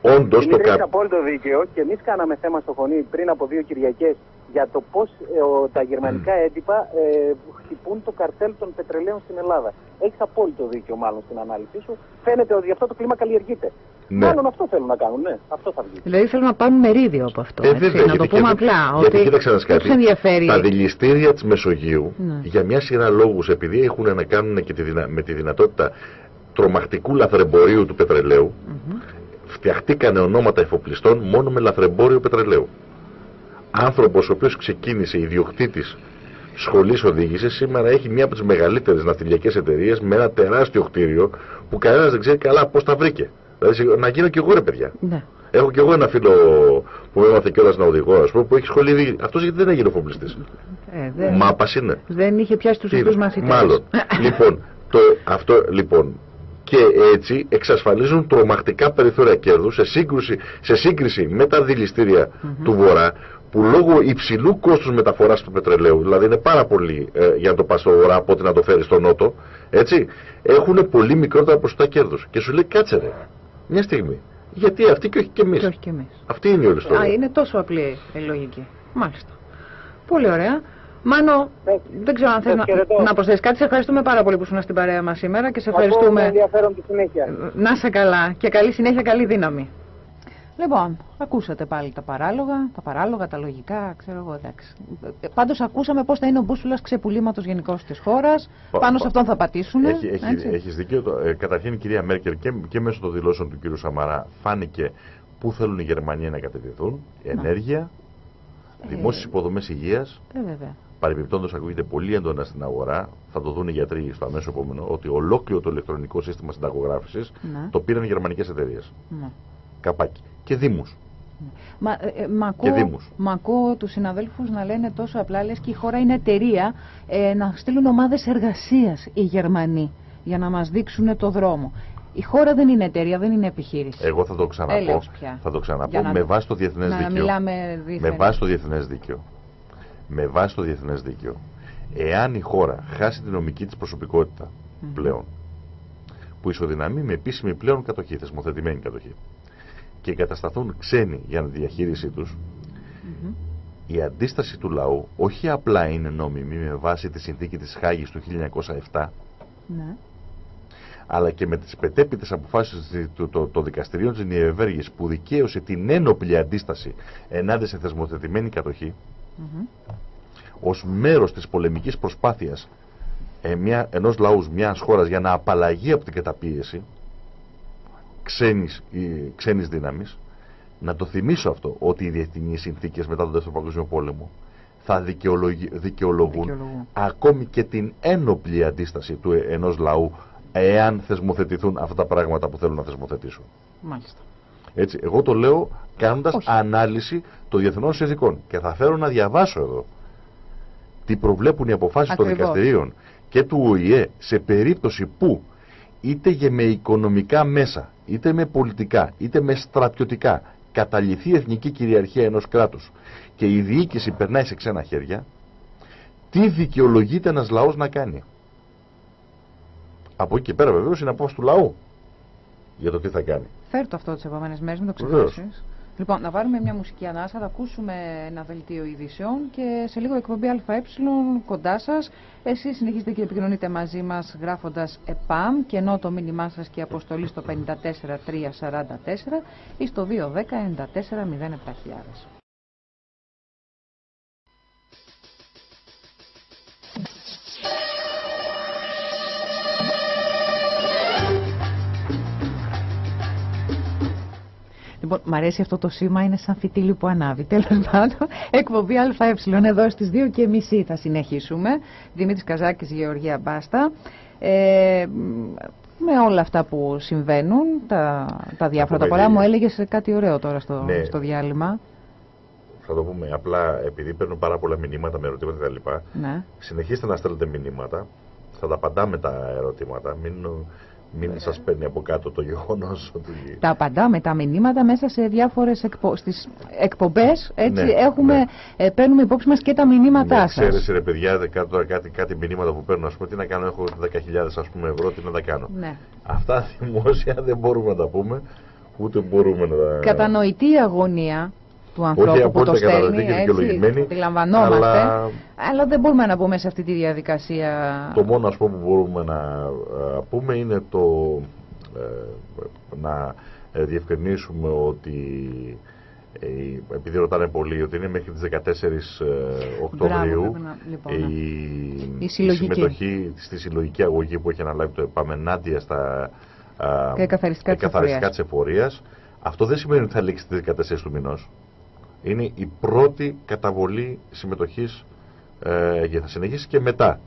Όντως το καρτέλ. απόλυτο δίκαιο και εμείς κάναμε θέμα στο φωνή πριν από δύο Κυριακές για το πώς ε, τα γερμανικά έντυπα ε, χτυπούν το καρτέλ των πετρελαίων στην Ελλάδα. Έχεις απόλυτο δίκιο, μάλλον στην ανάλυση σου. Φαίνεται ότι αυτό το κλίμα καλλιεργείται. Ναι. Μάλλον αυτό θέλουν να κάνουν, ναι. Αυτό θα βγει. Δηλαδή θέλουν να πάρουν μερίδιο από αυτό. Ε, έτσι, να το πούμε απλά. Γιατί ότι κοίταξε να κάτι. Ενδιαφέρει... Τα δηληστήρια της Μεσογείου ναι. για μια σειρά λόγους, επειδή έχουν να κάνουν και τη δυνα... με τη δυνατότητα τρομακτικού λαθρεμπορίου του πετρελαίου, mm -hmm. φτιαχτήκανε ονόματα εφοπλιστών μόνο με λαθρεμπόριο πετρελαίου άνθρωπος ο οποίος ξεκίνησε ιδιοκτήτης σχολής οδήγησης, σήμερα έχει μία από τις μεγαλύτερες ναυτιλιακές εταιρείες με ένα τεράστιο κτίριο που κανένας δεν ξέρει καλά πώς τα βρήκε. Δηλαδή, να γίνω κι εγώ ρε παιδιά. Ναι. Έχω κι εγώ ένα φίλο που με έμαθε κιόλας να οδηγώ, ας πούμε, που έχει σχολή. Αυτός γιατί δεν έγινε φοπλιστή. Ε, δεν... Μάπα είναι. Δεν είχε πιάσει τους ίδιου μαθητές. Μάλλον. λοιπόν, το, αυτό, λοιπόν, και έτσι εξασφαλίζουν τρομακτικά περιθώρια κέρδους σε, σε σύγκριση με τα δηληστήρια του Βορρά που λόγω υψηλού κόστους μεταφοράς του πετρελαίου, δηλαδή είναι πάρα πολύ ε, για να το πας στο βορρά από ότι να το φέρεις στο νότο, έτσι, έχουν πολύ μικρότερα ποσοστά κέρδους. Και σου λέει κάτσε ρε, μια στιγμή. Γιατί αυτοί και όχι και εμείς. Και όχι και εμείς. Αυτή είναι η όλη ιστορία. Α, είναι τόσο απλή η λογική. Μάλιστα. Πολύ ωραία. Μάνο, δεν ξέρω αν θέλει να, να προσθέσεις κάτι. Σε ευχαριστούμε πάρα πολύ που ήσουν στην παρέα μας σήμερα και σε ευχαριστούμε. ενδιαφέρον τη συνέχεια. Να σε καλά και καλή συνέχεια, καλή δύναμη. Λοιπόν, ακούσατε πάλι τα παράλογα, τα παράλογα, τα λογικά, ξέρω εγώ, εντάξει. Πάντως ακούσαμε πώς θα είναι ο μπούσουλας ξεπουλήματος γενικώς της χώρας, πάνω σε αυτόν θα πατήσουν. Έχει, έχει, έχεις δίκιο. Ε, καταρχήν η κυρία Μέρκελ και, και μέσω των δηλώσεων του κύριου Σαμαρά φάνηκε πού θέλουν οι Γερμανοί να κατευθυνθούν, ενέργεια, ε, δημόσιες υποδομές υγείας. Ε, βέβαια. Παρεμπιπτόντως ακούγεται πολύ έντονα στην αγορά, θα το δουν οι γιατροί στο αμέσω επόμενο, ότι ολόκληρο το ηλεκτρονικό σύστημα συνταγογράφησης ναι. το πήραν οι γερμανικές εταιρείες. Ναι. Καπάκι και δήμους. Μα, ε, ε μα, ακούω, μα ακούω τους συναδέλφους να λένε τόσο απλά, λες και η χώρα είναι εταιρεία, ε, να στείλουν ομάδες εργασίας οι Γερμανοί για να μας δείξουν το δρόμο. Η χώρα δεν είναι εταιρεία, δεν είναι επιχείρηση. Εγώ θα το ξαναπώ, θα το ξαναπώ με βάση το διεθνές να δίκαιο. Με βάση το διεθνές δίκαιο. Με βάση το διεθνές δίκαιο. Εάν η χώρα χάσει την νομική της προσωπικότητα πλέον, που ισοδυναμεί με επίσημη πλέον κατοχή, θεσμοθετημένη κατοχή, και εγκατασταθούν ξένοι για τη διαχείρισή τους, η αντίσταση του λαού όχι απλά είναι νόμιμη με βάση τη συνθήκη της Χάγης του 1907, ναι. αλλά και με τις πετέπιτες αποφάσεις του το, το δικαστηρίων της Νιεβέργης που δικαίωσε την ένοπλη αντίσταση ενάντια σε θεσμοθετημένη κατοχή, mm ως μέρος της πολεμικής προσπάθειας ε, μια, ενός λαούς μιας χώρας για να απαλλαγεί από την καταπίεση, ξένης, ξένης δύναμης, να το θυμίσω αυτό, ότι οι διεθνείς συνθήκες μετά τον Δεύτερο Παγκόσμιο Πόλεμο θα δικαιολογούν, ακόμη και την ένοπλη αντίσταση του ενός λαού εάν θεσμοθετηθούν αυτά τα πράγματα που θέλουν να θεσμοθετήσουν. Μάλιστα. Έτσι, εγώ το λέω κάνοντας ανάλυση των διεθνών συνθήκων. Και θα φέρω να διαβάσω εδώ τι προβλέπουν οι αποφάσεις των δικαστηρίων και του ΟΗΕ σε περίπτωση που είτε με οικονομικά μέσα είτε με πολιτικά, είτε με στρατιωτικά, καταληθεί η εθνική κυριαρχία ενός κράτους και η διοίκηση περνάει σε ξένα χέρια, τι δικαιολογείται ένας λαός να κάνει; Από εκεί και πέρα βεβαίως είναι απόφαση του λαού για το τι θα κάνει. Φέρ το αυτό τις επόμενες μέρες, μην το ξεχάσεις. Λοιπόν, να βάλουμε μια μουσική ανάσα, θα ακούσουμε ένα δελτίο ειδήσεων και σε λίγο εκπομπή ΑΕ κοντά σας. Εσείς συνεχίζετε και επικοινωνείτε μαζί μας γράφοντας ΕΠΑΜ και ενώ το μήνυμά σας και αποστολή στο 54344 ή στο 210 Λοιπόν, μ' αρέσει αυτό το σήμα, είναι σαν φυτίλι που ανάβει. <laughs> Τέλος πάντων, εκπομπή ΑΕ εδώ στις 2 και μισή θα συνεχίσουμε. Δημήτρης Καζάκης, Γεωργία Μπάστα. Ε, με όλα αυτά που συμβαίνουν, τα, τα διάφορα τα πολλά, μου έλεγες κάτι ωραίο τώρα στο, ναι. στο διάλειμμα. Θα το πούμε απλά, επειδή παίρνουν πάρα πολλά μηνύματα με ερωτήματα κτλ. Ναι. Συνεχίστε να στέλνετε μηνύματα. Θα τα απαντάμε τα ερωτήματα. Μην μην σας παίρνει από κάτω το γεγονός ότι. Τα απαντάμε τα μηνύματα μέσα σε διάφορες εκπο... εκπομπές. Έτσι ναι, έχουμε, ναι. Ε, παίρνουμε υπόψη μας και τα μηνύματά ναι, σας. Ξέρετε, ρε παιδιά, κάτω, κάτι, κάτι μηνύματα που παίρνω, ας πούμε, τι να κάνω, έχω 10.000 ας πούμε, ευρώ, τι να τα κάνω. Ναι. Αυτά <laughs> δημόσια δεν μπορούμε να τα πούμε, ούτε μπορούμε να τα. Κατανοητή αγωνία του ανθρώπου που το στέλνει, έτσι, αντιλαμβανόμαστε, αλλά... αλλά δεν μπορούμε να μπούμε σε αυτή τη διαδικασία. Το μόνο ας πούμε, που μπορούμε να ε, πούμε είναι το ε, να ε, διευκρινίσουμε ότι επειδή ρωτάνε πολύ ότι είναι μέχρι τις 14 Οκτωβρίου λοιπόν, ναι. η, η, συμμετοχή στη συλλογική αγωγή που έχει αναλάβει το ΕΠΑΜΕΝΑΤΙΑ στα και καθαριστικά της εφορίας. Αυτό δεν σημαίνει ότι θα λήξει τις 14 του μηνός είναι η πρώτη καταβολή συμμετοχής ε, και θα συνεχίσει και μετά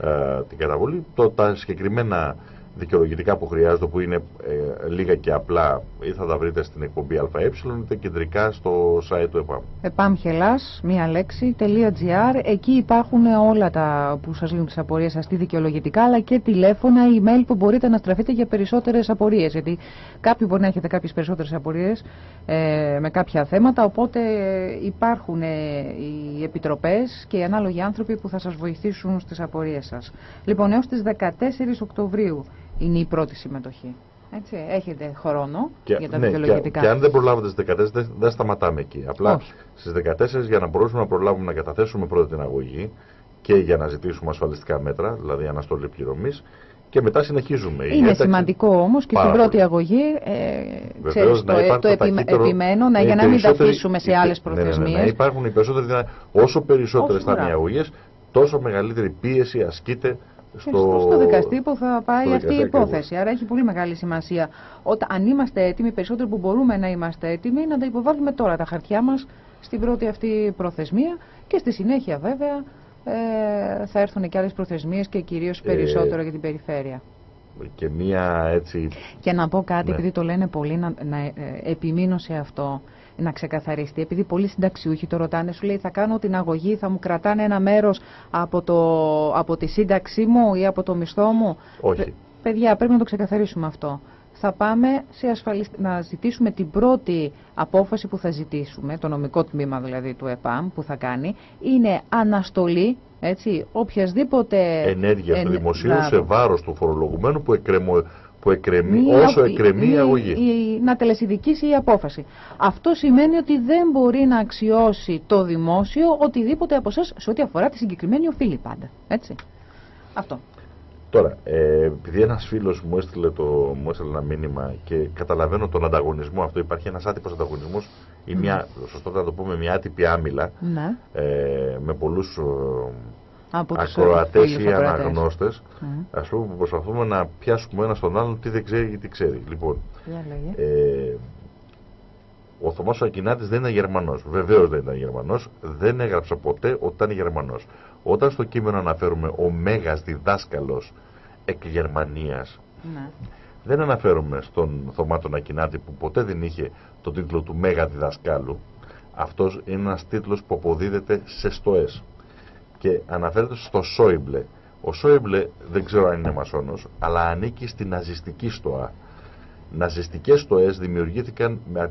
ε, την καταβολή. Το, τα συγκεκριμένα δικαιολογητικά που χρειάζονται που είναι ε, λίγα και απλά ή θα τα βρείτε στην εκπομπή ΑΕ είτε κεντρικά στο site του ΕΠΑΜ. ΕΠΑΜ Χελάς, μία λέξη, .gr. Εκεί υπάρχουν όλα τα που σας λύνουν τις απορίες σας, δικαιολογητικά, αλλά και τηλέφωνα, email που μπορείτε να στραφείτε για περισσότερες απορίες. Γιατί κάποιοι μπορεί να έχετε κάποιες περισσότερες απορίες ε, με κάποια θέματα, οπότε υπάρχουν ε, οι επιτροπές και οι ανάλογοι άνθρωποι που θα σας βοηθήσουν στις απορίες σας. Λοιπόν, έως τις 14 Οκτωβρίου είναι η πρώτη συμμετοχή. Έτσι, έχετε χρόνο για τα ναι, δικαιολογητικά. Και, και, αν δεν προλάβετε στις 14, δεν, δεν σταματάμε εκεί. Απλά στις 14 για να μπορέσουμε να προλάβουμε να καταθέσουμε πρώτα την αγωγή και για να ζητήσουμε ασφαλιστικά μέτρα, δηλαδή αναστολή πληρωμής, και μετά συνεχίζουμε. Είναι σημαντικό όμως και στην πρώτη αγωγή, ε, ξέρεις, το, ε, το επιμένω, να, για να μην τα αφήσουμε σε άλλες προθεσμίε. Ναι, ναι, ναι, υπάρχουν οι περισσότεροι, όσο περισσότερες θα είναι οι αγωγές, τόσο μεγαλύτερη πίεση ασκείται στο, στο δικαστή που θα πάει αυτή η υπόθεση. Άρα έχει πολύ μεγάλη σημασία. Όταν, αν είμαστε έτοιμοι, περισσότερο που μπορούμε να είμαστε έτοιμοι, να τα υποβάλουμε τώρα τα χαρτιά μας στην πρώτη αυτή προθεσμία και στη συνέχεια βέβαια ε, θα έρθουν και άλλες προθεσμίες και κυρίως ε, περισσότερο για την περιφέρεια. Και μία έτσι. Και να πω κάτι, ναι. επειδή το λένε πολύ, να, να ε, επιμείνω σε αυτό να ξεκαθαριστεί. Επειδή πολλοί συνταξιούχοι το ρωτάνε, σου λέει θα κάνω την αγωγή, θα μου κρατάνε ένα μέρος από, το, από τη σύνταξή μου ή από το μισθό μου. Όχι. παιδιά, πρέπει να το ξεκαθαρίσουμε αυτό. Θα πάμε σε ασφαλισ... να ζητήσουμε την πρώτη απόφαση που θα ζητήσουμε, το νομικό τμήμα δηλαδή του ΕΠΑΜ που θα κάνει, είναι αναστολή έτσι, οποιασδήποτε ενέργειας του δημοσίου σε βάρος του φορολογουμένου που εκκρεμώ που εκκρεμεί, όσο εκκρεμεί η αγωγή. Η, να τελεσυδικήσει η απόφαση. Αυτό σημαίνει ότι δεν μπορεί να αξιώσει το δημόσιο οτιδήποτε από εσάς σε ό,τι αφορά τη συγκεκριμένη οφείλη πάντα. Έτσι. Αυτό. Τώρα, ε, επειδή ένας φίλος μου, έστειλε μου έστειλε ένα μήνυμα και καταλαβαίνω τον ανταγωνισμό αυτό, υπάρχει ένας άτυπος ανταγωνισμός ή μια, σωστό να το πούμε, μια άτυπη άμυλα ναι. ε, με πολλούς ακροατές ή αναγνώστες, ας πούμε, που προσπαθούμε να πιάσουμε ένα τον άλλον τι δεν ξέρει ή τι ξέρει. Λοιπόν, ε, ο Θωμάς Ακινάτης δεν είναι Γερμανός. Βεβαίως δεν ήταν Γερμανός. Δεν έγραψε ποτέ ότι ήταν Γερμανός. Όταν στο κείμενο αναφέρουμε ο μέγας διδάσκαλος εκ Γερμανίας, ναι. δεν αναφέρουμε στον Θωμά τον Ακινάτη που ποτέ δεν είχε τον τίτλο του μέγα διδασκάλου. Αυτός είναι ένας τίτλος που αποδίδεται σε στοές και αναφέρεται στο Σόιμπλε. Ο Σόιμπλε δεν ξέρω αν είναι μασόνος, αλλά ανήκει στην ναζιστική στοά. Ναζιστικές στοές δημιουργήθηκαν με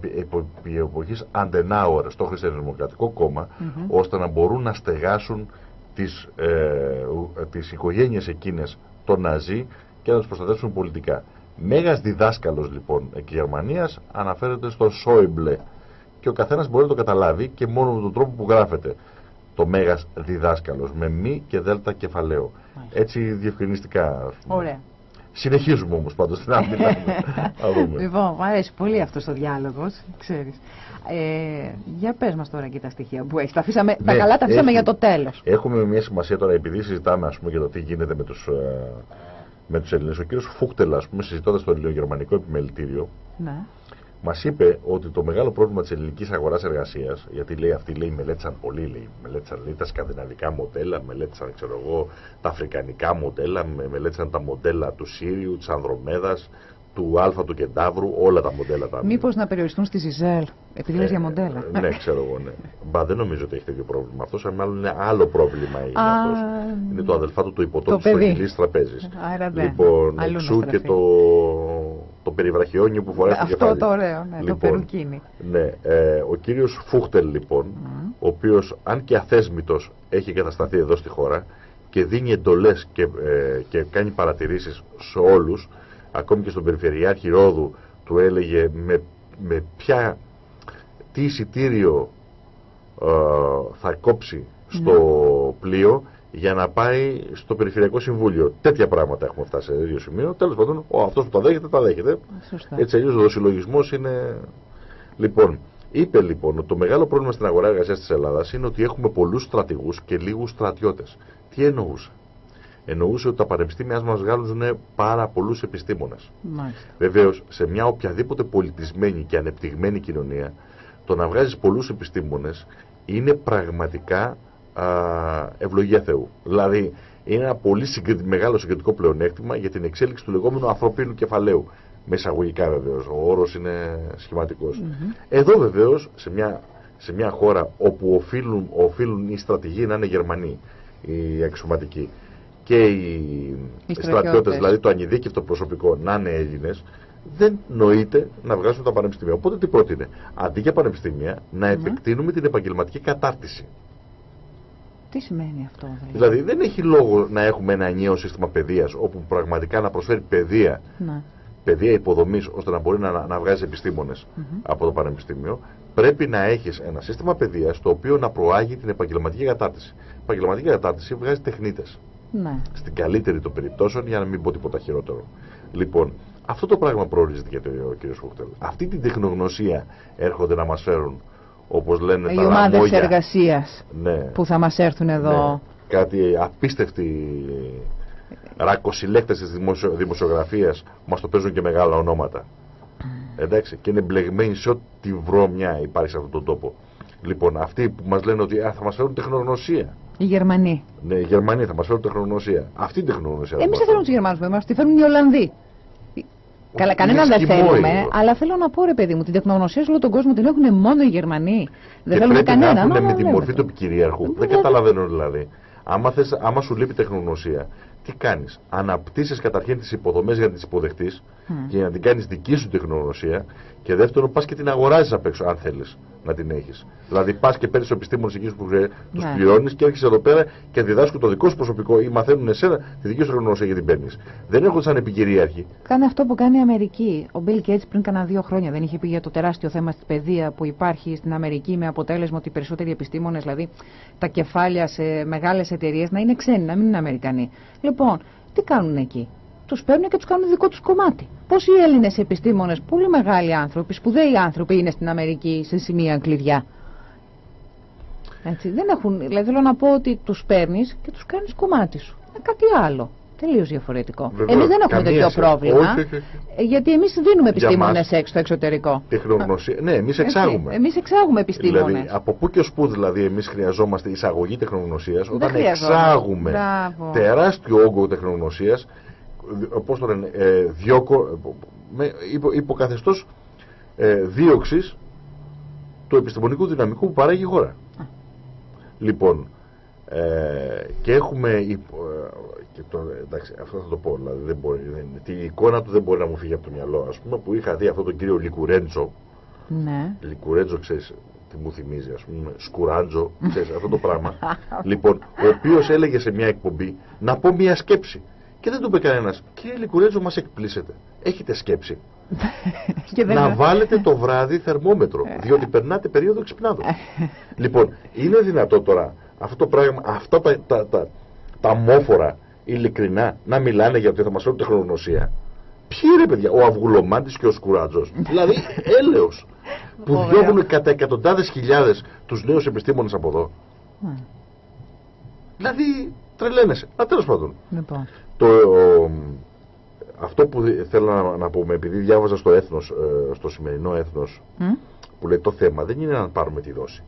εποχής Αντενάουερ στο Χριστιανοδημοκρατικό κόμμα, ώστε να μπορούν να στεγάσουν τις, ε, τις οικογένειες εκείνες των Ναζί και να τους προστατεύσουν πολιτικά. Μέγας διδάσκαλος λοιπόν εκ Γερμανίας αναφέρεται στο Σόιμπλε και ο καθένας μπορεί να το καταλάβει και μόνο με τον τρόπο που γράφεται. Το μέγας διδάσκαλος με μη και δέλτα κεφαλαίο. Έτσι διευκρινιστικά. Ωραία. Συνεχίζουμε όμως πάντως την άλλη. <laughs> λοιπόν, μου αρέσει πολύ αυτός ο διάλογος, ξέρεις. Ε, για πες μας τώρα και τα στοιχεία που έχεις. Τα, αφήσαμε, ναι, τα καλά τα αφήσαμε για το τέλος. Έχουμε μια σημασία τώρα, επειδή συζητάμε ας πούμε, για το τι γίνεται με τους ε, με τους Έλληνες. Ο κύριος Φούχτελ, ας πούμε, συζητώντας το ελληνογερμανικό επιμελητήριο, ναι. Μας είπε ότι το μεγάλο πρόβλημα της ελληνικής αγοράς εργασίας, γιατί λέει αυτοί λέει, μελέτησαν πολύ, λέει, μελέτησαν λέει, τα σκανδιναβικά μοντέλα, μελέτησαν ξέρω εγώ, τα αφρικανικά μοντέλα, μελέτησαν τα μοντέλα του Σύριου, της Ανδρομέδας, του Α του Κεντάβρου, όλα τα μοντέλα τα. Μήπως να περιοριστούν στη Ζιζέλ, επειδή ε, για μοντέλα. Ε, ναι, ξέρω εγώ, ναι. Μπα, δεν νομίζω ότι έχει τέτοιο πρόβλημα. Αυτό μάλλον είναι άλλο πρόβλημα. Είναι, αυτός. είναι το αδελφάτο του υποτόπου τη Αγγλική Τραπέζης. Λοιπόν, εξού και το, το περιβραχιόνιο που φοράει στο κεφάλι. Αυτό το ωραίο, ναι, λοιπόν, το περουκίνι. Ναι, ε, ο κύριος Φούχτελ, λοιπόν, mm. ο οποίος, αν και αθέσμητος, έχει κατασταθεί εδώ στη χώρα και δίνει εντολές και, ε, και κάνει παρατηρήσεις σε όλους ακόμη και στον Περιφερειάρχη Ρόδου του έλεγε με, με ποια, τι εισιτήριο ε, θα κόψει στο ναι. πλοίο για να πάει στο Περιφερειακό Συμβούλιο. Τέτοια πράγματα έχουμε φτάσει σε ίδιο σημείο. Τέλος πάντων, ο αυτός που τα δέχεται, τα δέχεται. Σωστά. Έτσι αλλιώς ο συλλογισμός είναι. Λοιπόν, είπε λοιπόν ότι το μεγάλο πρόβλημα στην αγορά εργασίας της Ελλάδας είναι ότι έχουμε πολλούς στρατηγούς και λίγους στρατιώτες. Τι εννοούσε; Εννοούσε ότι τα πανεπιστήμια μας βγάλουν πάρα πολλούς επιστήμονες. Βεβαίως, σε μια οποιαδήποτε πολιτισμένη και ανεπτυγμένη κοινωνία, το να βγάζεις πολλούς επιστήμονες είναι πραγματικά α, ευλογία Θεού. Δηλαδή, είναι ένα πολύ μεγάλο συγκριτικό πλεονέκτημα για την εξέλιξη του λεγόμενου ανθρωπίνου κεφαλαίου. Με εισαγωγικά βεβαίως. Ο όρος είναι σχηματικός. Εδώ βεβαίως, σε μια, σε μια χώρα όπου οφείλουν, οφείλουν οι στρατηγοί να είναι Γερμανοί, οι αξιωματικοί, και οι, οι στρατιώτες, δηλαδή το ανειδίκευτο προσωπικό, να είναι Έλληνες, δεν νοείται να βγάζουν τα πανεπιστήμια. Οπότε τι πρότεινε. Αντί για πανεπιστήμια, να επεκτείνουμε την επαγγελματική κατάρτιση. Τι σημαίνει αυτό, δηλαδή; Δηλαδή δεν έχει λόγο να έχουμε ένα ενιαίο σύστημα παιδείας όπου πραγματικά να προσφέρει παιδεία, ναι. παιδεία υποδομής ώστε να μπορεί να, να βγάζει επιστήμονες από το πανεπιστήμιο. Πρέπει να έχεις ένα σύστημα παιδείας το οποίο να προάγει την επαγγελματική κατάρτιση. Η επαγγελματική κατάρτιση βγάζει τεχνίτες. Ναι. Στην καλύτερη των περιπτώσεων, για να μην πω τίποτα χειρότερο. Λοιπόν, αυτό το πράγμα προορίζεται για ο κ. Φούχτελ. Αυτή την τεχνογνωσία έρχονται να μας φέρουν, όπως λένε Οι τα ομάδε εργασίας ναι. που θα μας έρθουν εδώ. Ναι. Κάτι απίστευτη ρακοσυλλέκτε της δημοσιο... δημοσιογραφίας μας το παίζουν και μεγάλα ονόματα. Εντάξει, και είναι μπλεγμένοι σε ό,τι βρώμια υπάρχει σε αυτόν τον τόπο. Λοιπόν, αυτοί που μας λένε ότι α, θα μας φέρουν τεχνογνωσία. Οι Γερμανοί. Ναι, οι Γερμανοί θα μας φέρουν τεχνογνωσία. Αυτή την τεχνογνωσία. Εμείς δεν θέλουμε τους Γερμανούς με εμά, τη φέρνουν οι Ολλανδοί. Καλά, κανέναν δεν θέλουμε, αλλά θέλω να πω ρε παιδί μου, την τεχνογνωσία σε όλο τον κόσμο την έχουν μόνο οι Γερμανοί. Δεν θέλουμε κανέναν. Δεν με τη μορφή του επικυρίαρχου. Δεν καταλαβαίνω δηλαδή. Άμα, θες, άμα σου λείπει τεχνογνωσία, τι κάνεις; Αναπτύσσεις καταρχήν τις υποδομές για να τις υποδεχτείς mm. και να την κάνεις δική σου τεχνογνωσία και δεύτερον, πας και την αγοράζεις απ' έξω, αν θέλεις να την έχεις. Δηλαδή, πας και παίρνεις επιστήμονες εκεί που τους ναι. πληρώνεις και έρχεσαι εδώ πέρα και διδάσκουν το δικό σου προσωπικό ή μαθαίνουν εσένα τη δική σου γνώση γιατί την παίρνεις. Δεν έχουν σαν επικυρίαρχοι. Κάνει αυτό που κάνει η Αμερική. Ο Μπίλ Κέιτ πριν κάνα δύο χρόνια δεν είχε πει για το τεράστιο θέμα στη παιδεία που υπάρχει στην Αμερική με αποτέλεσμα ότι οι περισσότεροι επιστήμονες, δηλαδή τα κεφάλια σε μεγάλες εταιρείες, να είναι ξένοι, να μην είναι Αμερικανοί. Λοιπόν, τι κάνουν εκεί; Τους παίρνουν και τους κάνουν δικό τους κομμάτι. Πόσοι Έλληνες επιστήμονες, πολύ μεγάλοι άνθρωποι, σπουδαίοι άνθρωποι είναι στην Αμερική σε σημεία κλειδιά; Έτσι, δεν έχουν, δηλαδή θέλω να πω ότι τους παίρνεις και τους κάνεις κομμάτι σου. Είναι κάτι άλλο. Τελείως διαφορετικό. Εμείς δεν έχουμε τέτοιο πρόβλημα. Γιατί εμείς δίνουμε επιστήμονες έξω στο εξωτερικό. Τεχνογνωσία. Ναι, εμείς εξάγουμε. Εμείς εξάγουμε επιστήμονες. Δηλαδή, από πού και ως πού δηλαδή εμείς χρειαζόμαστε εισαγωγή τεχνογνωσίας όταν εξάγουμε τεράστιο όγκο τεχνογνωσίας πώς το λένε, ε, διώκο, με υπο, υποκαθεστώς ε, δίωξης του επιστημονικού δυναμικού που παράγει η χώρα. Λοιπόν, ε, και έχουμε, ε, και το, εντάξει, αυτό θα το πω, δηλαδή δεν μπορεί, δεν, την εικόνα του δεν μπορεί να μου φύγει από το μυαλό, ας πούμε, που είχα δει αυτό τον κύριο Λικουρέντζο, ναι. Λικουρέντζο, ξέρεις, τι μου θυμίζει, ας πούμε, σκουράντζο, ξέρεις, αυτό το πράγμα. λοιπόν, ο οποίος έλεγε σε μια εκπομπή να πω μια σκέψη Και δεν του είπε κανένας, κύριε Λικουρέτζο, μας εκπλήσετε. Έχετε σκέψη. <laughs> να βάλετε το βράδυ θερμόμετρο, ε. διότι περνάτε περίοδο ξυπνάδων. Ε. <laughs> λοιπόν, είναι δυνατό τώρα αυτό το πράγμα, αυτά τα, τα, τα, τα μόφορα ειλικρινά να μιλάνε για ότι θα μας φέρουν τεχνογνωσία. Ποιοι είναι παιδιά, ο Αυγουλομάντη και ο Σκουράτζος; <laughs> δηλαδή έλεος. που διώχνουν κατά εκατοντάδες χιλιάδες τους νέους επιστήμονες από εδώ. Δηλαδή τρελαίνεσαι. Α, τέλος πάντων. Λοιπόν. Το, αυτό που θέλω να, να πούμε, επειδή διάβαζα στο έθνος, ε, στο σημερινό έθνος, που λέει το θέμα δεν είναι να πάρουμε τη δόση.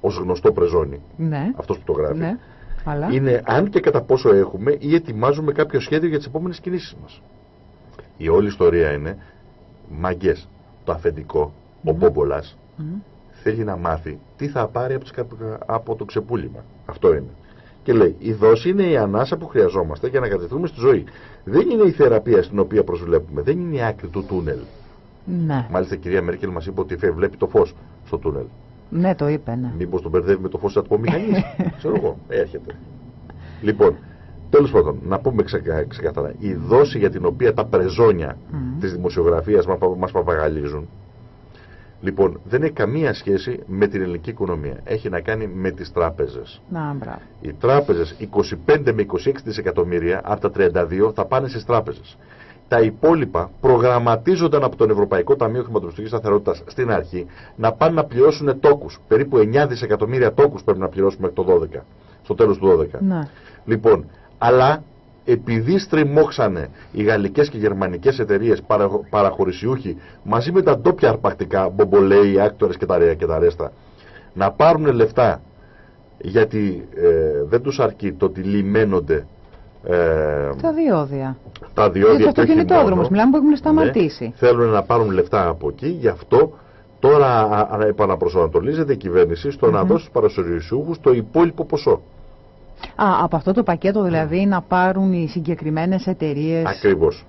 Ω γνωστό πρεζόνι. Ναι. Αυτός που το γράφει. Ναι. Αλλά... Είναι αν και κατά πόσο έχουμε ή ετοιμάζουμε κάποιο σχέδιο για τις επόμενες κινήσεις μας. Η όλη ιστορία είναι μαγκέ. Το αφεντικό, ο Μπόμπολας, θέλει να μάθει τι θα πάρει από, από το ξεπούλημα. Αυτό είναι. Και λέει, η δόση είναι η ανάσα που χρειαζόμαστε για να κατευθύνουμε στη ζωή. Δεν είναι η θεραπεία στην οποία προσβλέπουμε. Δεν είναι η άκρη του τούνελ. Ναι. Μάλιστα η κυρία Μέρκελ μας είπε ότι βλέπει το φως στο τούνελ. Ναι, το είπε, ναι. Μήπως τον μπερδεύει με το φως τη ατμομηχανή; <laughs> Ξέρω εγώ. Έρχεται. Λοιπόν, τέλος πάντων, να πούμε ξεκαθαρά. Η δόση για την οποία τα πρεζόνια mm. της δημοσιογραφίας μας παπαγαλίζουν Λοιπόν, δεν έχει καμία σχέση με την ελληνική οικονομία. Έχει να κάνει με τις τράπεζες. Να, μπράβο. Οι τράπεζες 25 με 26 δισεκατομμύρια από τα 32 θα πάνε στις τράπεζες. Τα υπόλοιπα προγραμματίζονταν από τον Ευρωπαϊκό Ταμείο Χρηματοπιστωτικής Σταθερότητας στην αρχή να πάνε να πληρώσουν τόκους. Περίπου 9 δισεκατομμύρια τόκους πρέπει να πληρώσουμε μέχρι το 12. Στο τέλος του 12. Να. Λοιπόν, αλλά επειδή στριμώξανε οι γαλλικές και γερμανικές εταιρείες παραχωρησιούχοι μαζί με τα ντόπια αρπακτικά, μπομπολέοι, άκτορες και τα, και τα ρέστα να πάρουν λεφτά γιατί ε, δεν τους αρκεί το ότι λιμένονται ε, τα διόδια. Τα διόδια και το αυτοκινητόδρομος, μιλάμε που έχουν σταματήσει. Ναι, θέλουν να πάρουν λεφτά από εκεί, γι' αυτό τώρα επαναπροσανατολίζεται η κυβέρνηση στο mm -hmm. να δώσει στους παρασυριουσιούχους το υπόλοιπο ποσό. Α, από αυτό το πακέτο δηλαδή να πάρουν οι συγκεκριμένες εταιρείες... Ακριβώς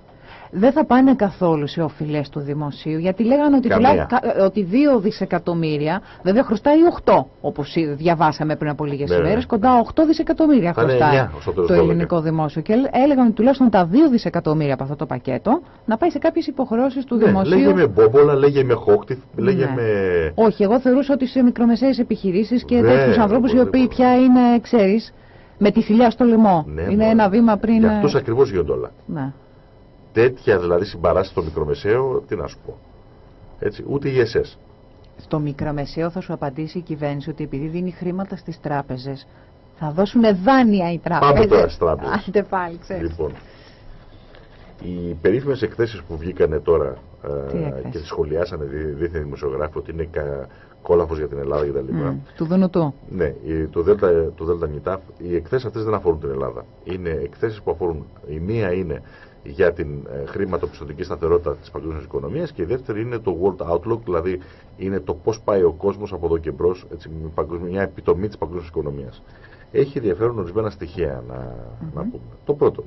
δεν θα πάνε καθόλου σε οφειλές του δημοσίου. Γιατί λέγανε ότι, τουλάχιστον, ότι 2 δισεκατομμύρια, βέβαια χρωστάει 8, όπως διαβάσαμε πριν από λίγες ναι, ημέρες, ναι. κοντά 8 δισεκατομμύρια χρωστάει το ελληνικό δημόσιο. Και έλεγαν ότι τουλάχιστον τα 2 δισεκατομμύρια από αυτό το πακέτο να πάει σε κάποιες υποχρεώσεις του ναι, δημοσίου. Λέγε με μπόμπολα, λέγε με χόκτη, λέγε ναι. με. Όχι, εγώ θεωρούσα ότι σε μικρομεσαίες επιχειρήσεις και τέτοιους ανθρώπους οι οποίοι πια είναι, ξέρεις, με τη φιλιά στο λαιμό. Ναι, είναι ένα βήμα πριν. Για αυτού ακριβώς γίνονται όλα. Ναι. Τέτοια δηλαδή συμπαράσταση στο μικρομεσαίο, τι να σου πω. Έτσι, ούτε η ΕΣΕΣ. Στο μικρομεσαίο θα σου απαντήσει η κυβέρνηση ότι επειδή δίνει χρήματα στις τράπεζες, θα δώσουν δάνεια οι τράπεζε. Πάμε τώρα στις τράπεζες. Άντε πάλι, ξέρεις. Λοιπόν, οι περίφημες εκθέσεις που βγήκανε τώρα ε, και σχολιάσανε δίθεν δημοσιογράφοι ότι είναι κόλαφος για την Ελλάδα κτλ. Mm, του Δουνουτού. Ναι, το Δέλτα, το Δέλτα Νιτάφ, οι εκθέσεις αυτές δεν αφορούν την Ελλάδα. Είναι εκθέσεις που αφορούν. Η μία είναι για την ε, χρηματοπιστωτική σταθερότητα της παγκόσμιας οικονομίας και η δεύτερη είναι το World Outlook, δηλαδή είναι το πώς πάει ο κόσμος από εδώ και μπρος, μια επιτομή της παγκόσμιας οικονομίας. Έχει ενδιαφέρον ορισμένα στοιχεία να, mm -hmm. να πούμε. Το πρώτο,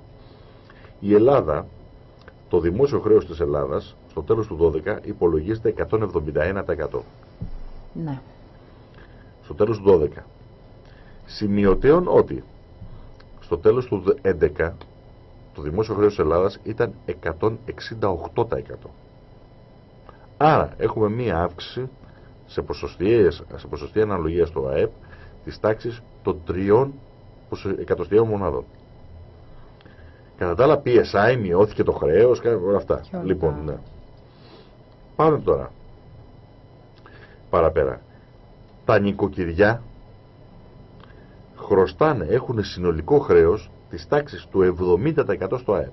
η Ελλάδα, το δημόσιο χρέος της Ελλάδας, στο τέλος του 2012 υπολογίζεται 171%. Ναι. Στο τέλος του 12. Σημειωτέων ότι στο τέλος του 11 το δημόσιο χρέος της Ελλάδας ήταν 168%. Άρα έχουμε μία αύξηση σε ποσοστιαίες, σε ποσοστιαία αναλογίας στο ΑΕΠ της τάξης των 3 εκατοστιαίων μονάδων. Κατά τα άλλα PSI μειώθηκε το χρέος και όλα αυτά. Λοιπόν, ναι. Πάμε τώρα παραπέρα. Τα νοικοκυριά χρωστάνε, έχουν συνολικό χρέος της τάξης του 70% στο ΑΕΠ.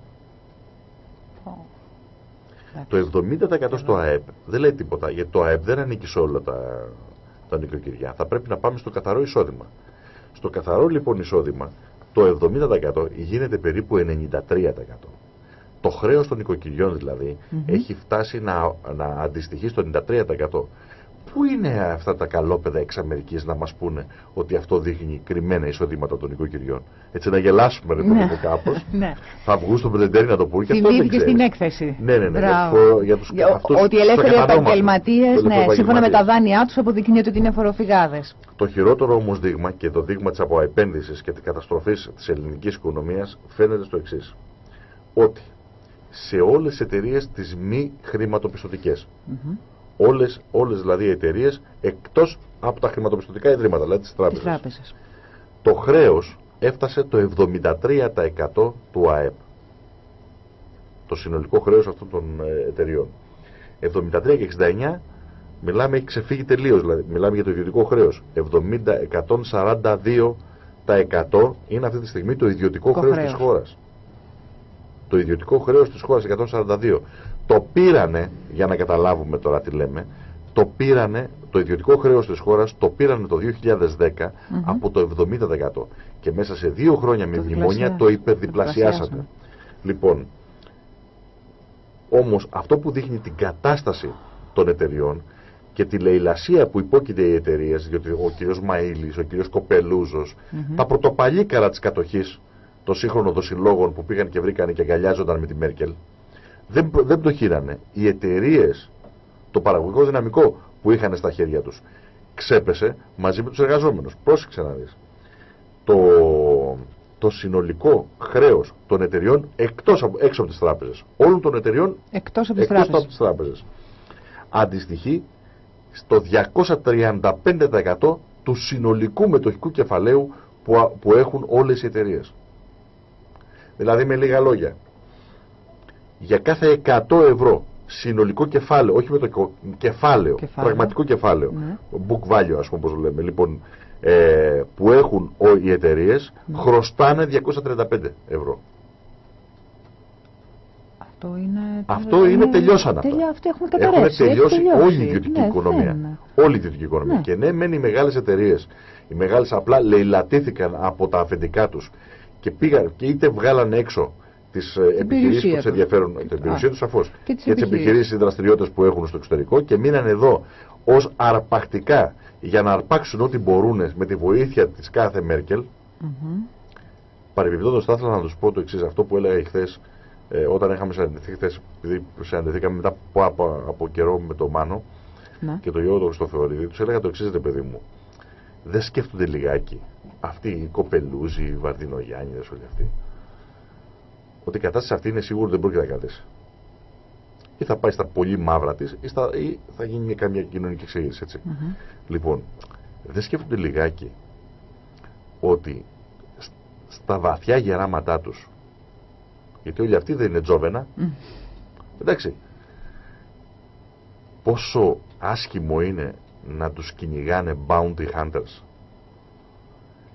Το 70% στο ΑΕΠ δεν λέει τίποτα, γιατί το ΑΕΠ δεν ανήκει σε όλα τα, τα νοικοκυριά. Θα πρέπει να πάμε στο καθαρό εισόδημα. Στο καθαρό λοιπόν εισόδημα, το 70% γίνεται περίπου 93%. Το χρέος των νοικοκυριών δηλαδή έχει φτάσει να, να αντιστοιχεί στο 93% Πού είναι αυτά τα καλόπαιδα εξ Αμερικής να μας πούνε ότι αυτό δείχνει κρυμμένα εισοδήματα των οικοκυριών; Έτσι να γελάσουμε ρε ναι. κάπως. <laughs> ναι. Θα βγουν στο Πρετεντέρι να το πούν και αυτό δεν ξέρεις. στην έκθεση. Ναι, ναι, ναι. Για, τους, για, αυτούς, ότι οι ελεύθεροι επαγγελματίες, ναι, σύμφωνα με τα δάνειά τους, αποδεικνύεται ότι είναι φοροφυγάδες. Το χειρότερο όμως δείγμα και το δείγμα της αποεπένδυσης και της καταστροφής της ελληνικής οικονομίας φαίνεται στο εξής. Ότι σε όλες τις εταιρείες τις μη χρηματοπιστωτικές. Mm όλες, όλες δηλαδή οι εταιρείες εκτός από τα χρηματοπιστωτικά ιδρύματα, δηλαδή τις τράπεζες. τράπεζες. Το χρέος έφτασε το 73% του ΑΕΠ. Το συνολικό χρέος αυτών των ε, εταιριών. 73 και 69 μιλάμε, έχει ξεφύγει τελείως. Δηλαδή, μιλάμε για το ιδιωτικό χρέος. 70-142% είναι αυτή τη στιγμή το ιδιωτικό χρέος της χώρας. Το ιδιωτικό χρέος της χώρας 142 το πήρανε, για να καταλάβουμε τώρα τι λέμε, το πήρανε, το ιδιωτικό χρέος της χώρας το πήρανε το 2010 από το 70% και μέσα σε δύο χρόνια με μνημόνια το υπερδιπλασιάσατε. Λοιπόν, όμως αυτό που δείχνει την κατάσταση των εταιριών και τη λαιλασία που υπόκειται οι εταιρείες, διότι ο κ. Μαΐλης, ο κ. Κοπελούζος, τα πρωτοπαλίκαρα της κατοχής των σύγχρονων δοσιλόγων που πήγαν και βρήκαν και αγκαλιάζονταν με τη Μέρκελ, δεν, δεν το χείρανε. Οι εταιρείες, το παραγωγικό δυναμικό που είχαν στα χέρια τους ξέπεσε μαζί με τους εργαζόμενους. Πρόσεξε να δεις. Το, το συνολικό χρέος των εταιριών εκτός από, έξω από τις τράπεζες. Όλων των εταιριών εκτός από τις εκτός τράπεζες. Από τις τράπεζες. Αντιστοιχεί στο 235% του συνολικού μετοχικού κεφαλαίου που, που έχουν όλες οι εταιρείες. Δηλαδή με λίγα λόγια, για κάθε 100 ευρώ συνολικό κεφάλαιο, όχι με το κεφάλαιο, πραγματικό κεφάλαιο, ναι. book value ας πούμε όπως λέμε, λοιπόν, ε, που έχουν οι εταιρείες ναι. χρωστάνε 235 ευρώ. Αυτό είναι, αυτό είναι, τελειώσαν αυτά. Τελειώ, αυτοί έχουν καταρρεύσει. Έχουν τελειώσει, όλη η ιδιωτική ναι, οικονομία. Όλη η ιδιωτική οικονομία. Ναι. Και ναι, μεν οι μεγάλες εταιρείες, οι μεγάλες απλά λαιλατήθηκαν από τα αφεντικά τους και πήγαν και είτε βγάλαν έξω τις ε, επιχειρήσεις που τους ενδιαφέρουν, την περιουσία τους σαφώς, και τις επιχειρήσεις, οι δραστηριότητες που έχουν στο εξωτερικό και μείναν εδώ ως αρπακτικά για να αρπάξουν ό,τι μπορούν με τη βοήθεια της κάθε Μέρκελ. Mm -hmm. Παρεμπιπτόντως, θα ήθελα να τους πω το εξής, αυτό που έλεγα χθες, ε, όταν είχαμε συναντηθεί χθες, επειδή συναντηθήκαμε μετά από, από, από καιρό με τον Μάνο ναι. και τον Γιώργο στο Θεωρίδη, τους έλεγα το εξής, ρε παιδί μου. Δεν σκέφτονται λιγάκι αυτοί οι κοπελούζοι, οι βαρδινογιάννηδε, όλοι αυτοί ότι η κατάσταση αυτή είναι σίγουρο δεν πρόκειται να κρατήσει. Ή θα πάει στα πολύ μαύρα της, ή, ή, θα γίνει μια καμία κοινωνική εξήγηση. Έτσι. Mm -hmm. Λοιπόν, δεν σκέφτονται λιγάκι ότι στα βαθιά γεράματά τους, γιατί όλοι αυτοί δεν είναι τζόβενα, mm. εντάξει, πόσο άσχημο είναι να τους κυνηγάνε bounty hunters;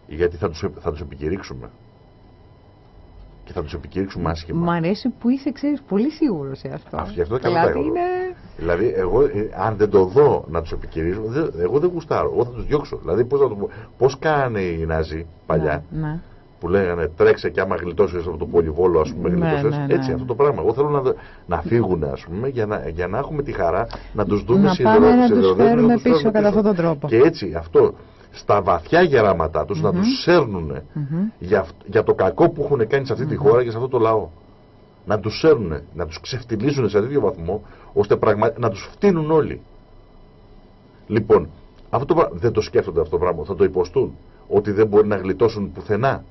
Γιατί θα τους, θα τους επικηρύξουμε και θα τους επικηρύξουμε άσχημα. Μ' αρέσει που είσαι, ξέρεις, πολύ σίγουρος σε αυτό. Αυτό, αυτό δηλαδή, είναι... δηλαδή, εγώ, ε, αν δεν το δω να τους επικηρύξω, εγώ δεν γουστάρω. Εγώ θα τους διώξω. Δηλαδή, πώς πώς κάνανε οι Ναζί παλιά. Ναι, ναι. Που λέγανε τρέξε και άμα γλιτώσεις από το πολυβόλο, ας πούμε, ναι, γλιτώσεις. Ναι, ναι, Έτσι, αυτό το πράγμα. Εγώ θέλω να, να φύγουν, ας πούμε, για να, για να έχουμε τη χαρά να τους δούμε σιδερό. Να πάμε να τους φέρουμε πίσω κατά αυτόν τον τρόπο. Και έτσι αυτό στα βαθιά γεράματά τους να τους σέρνουν για, για το κακό που έχουν κάνει σε αυτή τη χώρα και σε αυτό το λαό. Να τους σέρνουν, να τους ξεφτυλίζουν σε τέτοιο βαθμό ώστε πραγμα... να τους φτύνουν όλοι. Λοιπόν, αυτό το... δεν το σκέφτονται αυτό το πράγμα, θα το υποστούν. Ότι δεν μπορεί να γλιτώσουν πουθενά.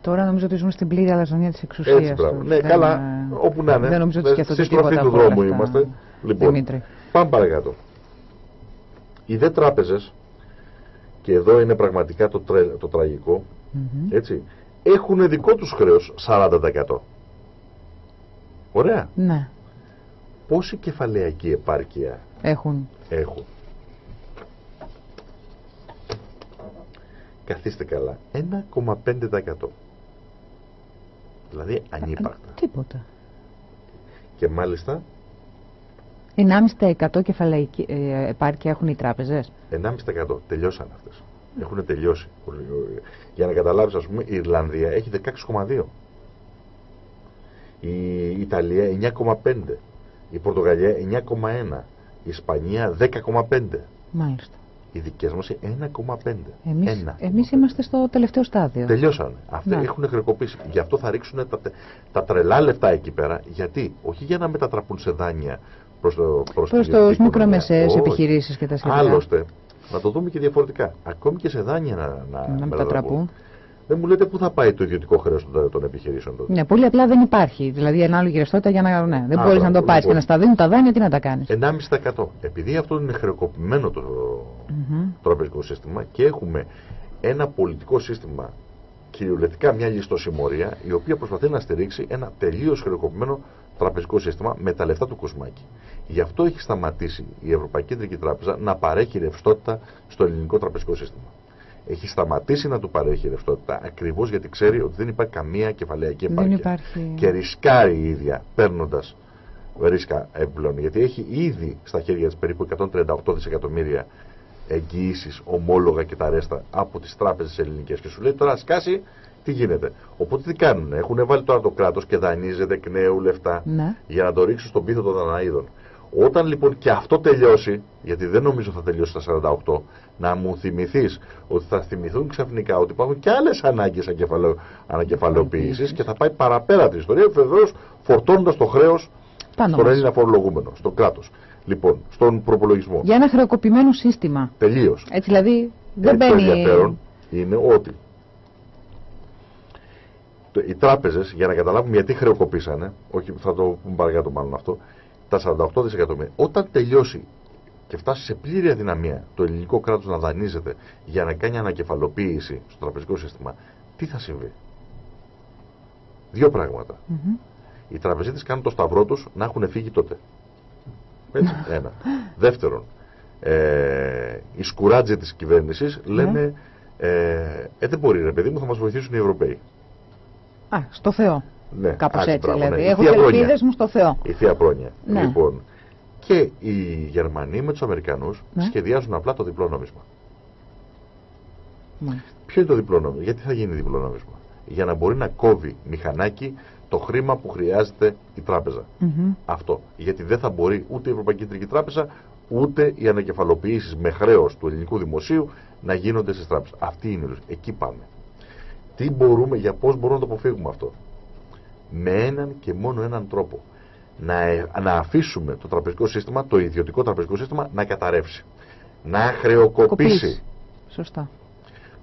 Τώρα νομίζω ότι ζούμε στην πλήρη αλαζονία της εξουσίας. Έτσι, πράγμα. Ναι, καλά, όπου να είναι. Δεν νομίζω ότι σκέφτονται Στη στροφή του δρόμου είμαστε. Λοιπόν, πάμε παρακάτω. Οι δε τράπεζες και εδώ είναι πραγματικά το, το τραγικό, έτσι, έχουν δικό τους χρέος 40%. Ωραία. Ναι. Πόση κεφαλαιακή επάρκεια έχουν. έχουν; Καθίστε καλά. 1,5%. Δηλαδή ανύπαρκτα. Τίποτα. Και μάλιστα 1,5% κεφαλαϊκή ε, επάρκεια έχουν οι τράπεζες. 1,5% τελειώσαν αυτές. Έχουν τελειώσει. Για να καταλάβεις, ας πούμε, η Ιρλανδία έχει 16,2. Η Ιταλία 9,5. Η Πορτογαλία 9,1. Η Ισπανία 10,5. Μάλιστα. Οι δικές μας 1,5. Εμεί εμείς είμαστε στο τελευταίο στάδιο. Τελειώσανε. Αυτοί ναι. έχουν χρεοκοπήσει. Γι' αυτό θα ρίξουν τα, τα τρελά λεφτά εκεί πέρα. Γιατί, όχι για να μετατραπούν σε δάνεια προς το προς προς το μικρομεσαίε επιχειρήσεις και τα σχετικά. Άλλωστε, να το δούμε και διαφορετικά. Ακόμη και σε δάνεια να, να, να μετατραπούν. Δεν μου λέτε πού θα πάει το ιδιωτικό χρέος των, των επιχειρήσεων τότε; Ναι, πολύ απλά δεν υπάρχει. Δηλαδή, ένα άλλο ρευστότητα για να. Ναι, δεν μπορείς να το πάρεις και να στα δίνουν τα δάνεια, τι να τα κάνεις. 1,5%. Επειδή αυτό είναι χρεοκοπημένο το mm -hmm. τραπεζικό σύστημα και έχουμε ένα πολιτικό σύστημα, κυριολεκτικά μια ληστοσημωρία, η οποία προσπαθεί να στηρίξει ένα τελείως χρεοκοπημένο τραπεζικό σύστημα με τα λεφτά του Κουσμάκη. Γι' αυτό έχει σταματήσει η Ευρωπαϊκή Κεντρική Τράπεζα να παρέχει ρευστότητα στο ελληνικό τραπεζικό σύστημα έχει σταματήσει να του παρέχει ρευστότητα ακριβώς γιατί ξέρει ότι δεν υπάρχει καμία κεφαλαϊκή επάρκεια. Υπάρχει... Και ρισκάρει η ίδια παίρνοντας ρίσκα επιπλέον. Γιατί έχει ήδη στα χέρια της περίπου 138 δισεκατομμύρια εγγυήσεις, ομόλογα και τα ρέστα από τις τράπεζες ελληνικές. Και σου λέει τώρα σκάσει τι γίνεται. Οπότε τι κάνουν. Έχουν βάλει τώρα το κράτος και δανείζεται εκ νέου λεφτά ναι. για να το ρίξει στον πίθο των Δαναίδων. Όταν λοιπόν και αυτό τελειώσει, γιατί δεν νομίζω θα τελειώσει στα 48, να μου θυμηθείς ότι θα θυμηθούν ξαφνικά ότι υπάρχουν και άλλες ανάγκες ανακεφαλαιοποίησης και θα πάει παραπέρα την ιστορία, βεβαίως φορτώνοντας το χρέος στον Έλληνα φορολογούμενο, στο κράτος. Λοιπόν, στον προπολογισμό. Για ένα χρεοκοπημένο σύστημα. Τελείως. Έτσι δηλαδή δεν μπαίνει. Το ενδιαφέρον είναι ότι οι τράπεζες, για να καταλάβουμε γιατί χρεοκοπήσανε, όχι θα το πούμε παρακάτω μάλλον αυτό, τα 48 δισεκατομμύρια. Όταν τελειώσει και φτάσει σε πλήρη αδυναμία το ελληνικό κράτος να δανείζεται για να κάνει ανακεφαλοποίηση στο τραπεζικό σύστημα, τι θα συμβεί; Δύο πράγματα. Mm -hmm. Οι τραπεζίτες κάνουν το σταυρό τους να έχουν φύγει τότε. Έτσι, ένα. Δεύτερον, ε, οι σκουράτζε της κυβέρνησης ναι. λένε ε, ε, δεν μπορεί ρε παιδί μου, θα μας βοηθήσουν οι Ευρωπαίοι. Α, στο Θεό. Ναι, Κάπως έτσι μπράβο, δηλαδή. Ναι. Έχω ελπίδε μου στο Θεό. Η θεία πρόνοια. Ναι. Λοιπόν, και οι Γερμανοί με τους Αμερικανούς ναι. σχεδιάζουν απλά το διπλό νόμισμα. Ναι. Ποιο είναι το διπλό νόμισμα, γιατί θα γίνει διπλό νόμισμα. Για να μπορεί να κόβει μηχανάκι το χρήμα που χρειάζεται η τράπεζα. Mm -hmm. Αυτό. Γιατί δεν θα μπορεί ούτε η Ευρωπαϊκή Κεντρική Τράπεζα ούτε οι ανακεφαλοποιήσεις με χρέος του ελληνικού δημοσίου να γίνονται στις τράπεζες. Αυτή είναι η Εκεί πάμε. Τι μπορούμε, για πώς μπορούμε να το αποφύγουμε αυτό; Με έναν και μόνο έναν τρόπο. Να, να αφήσουμε το τραπεζικό σύστημα, το ιδιωτικό τραπεζικό σύστημα να καταρρεύσει. Να χρεοκοπήσει. Σωστά.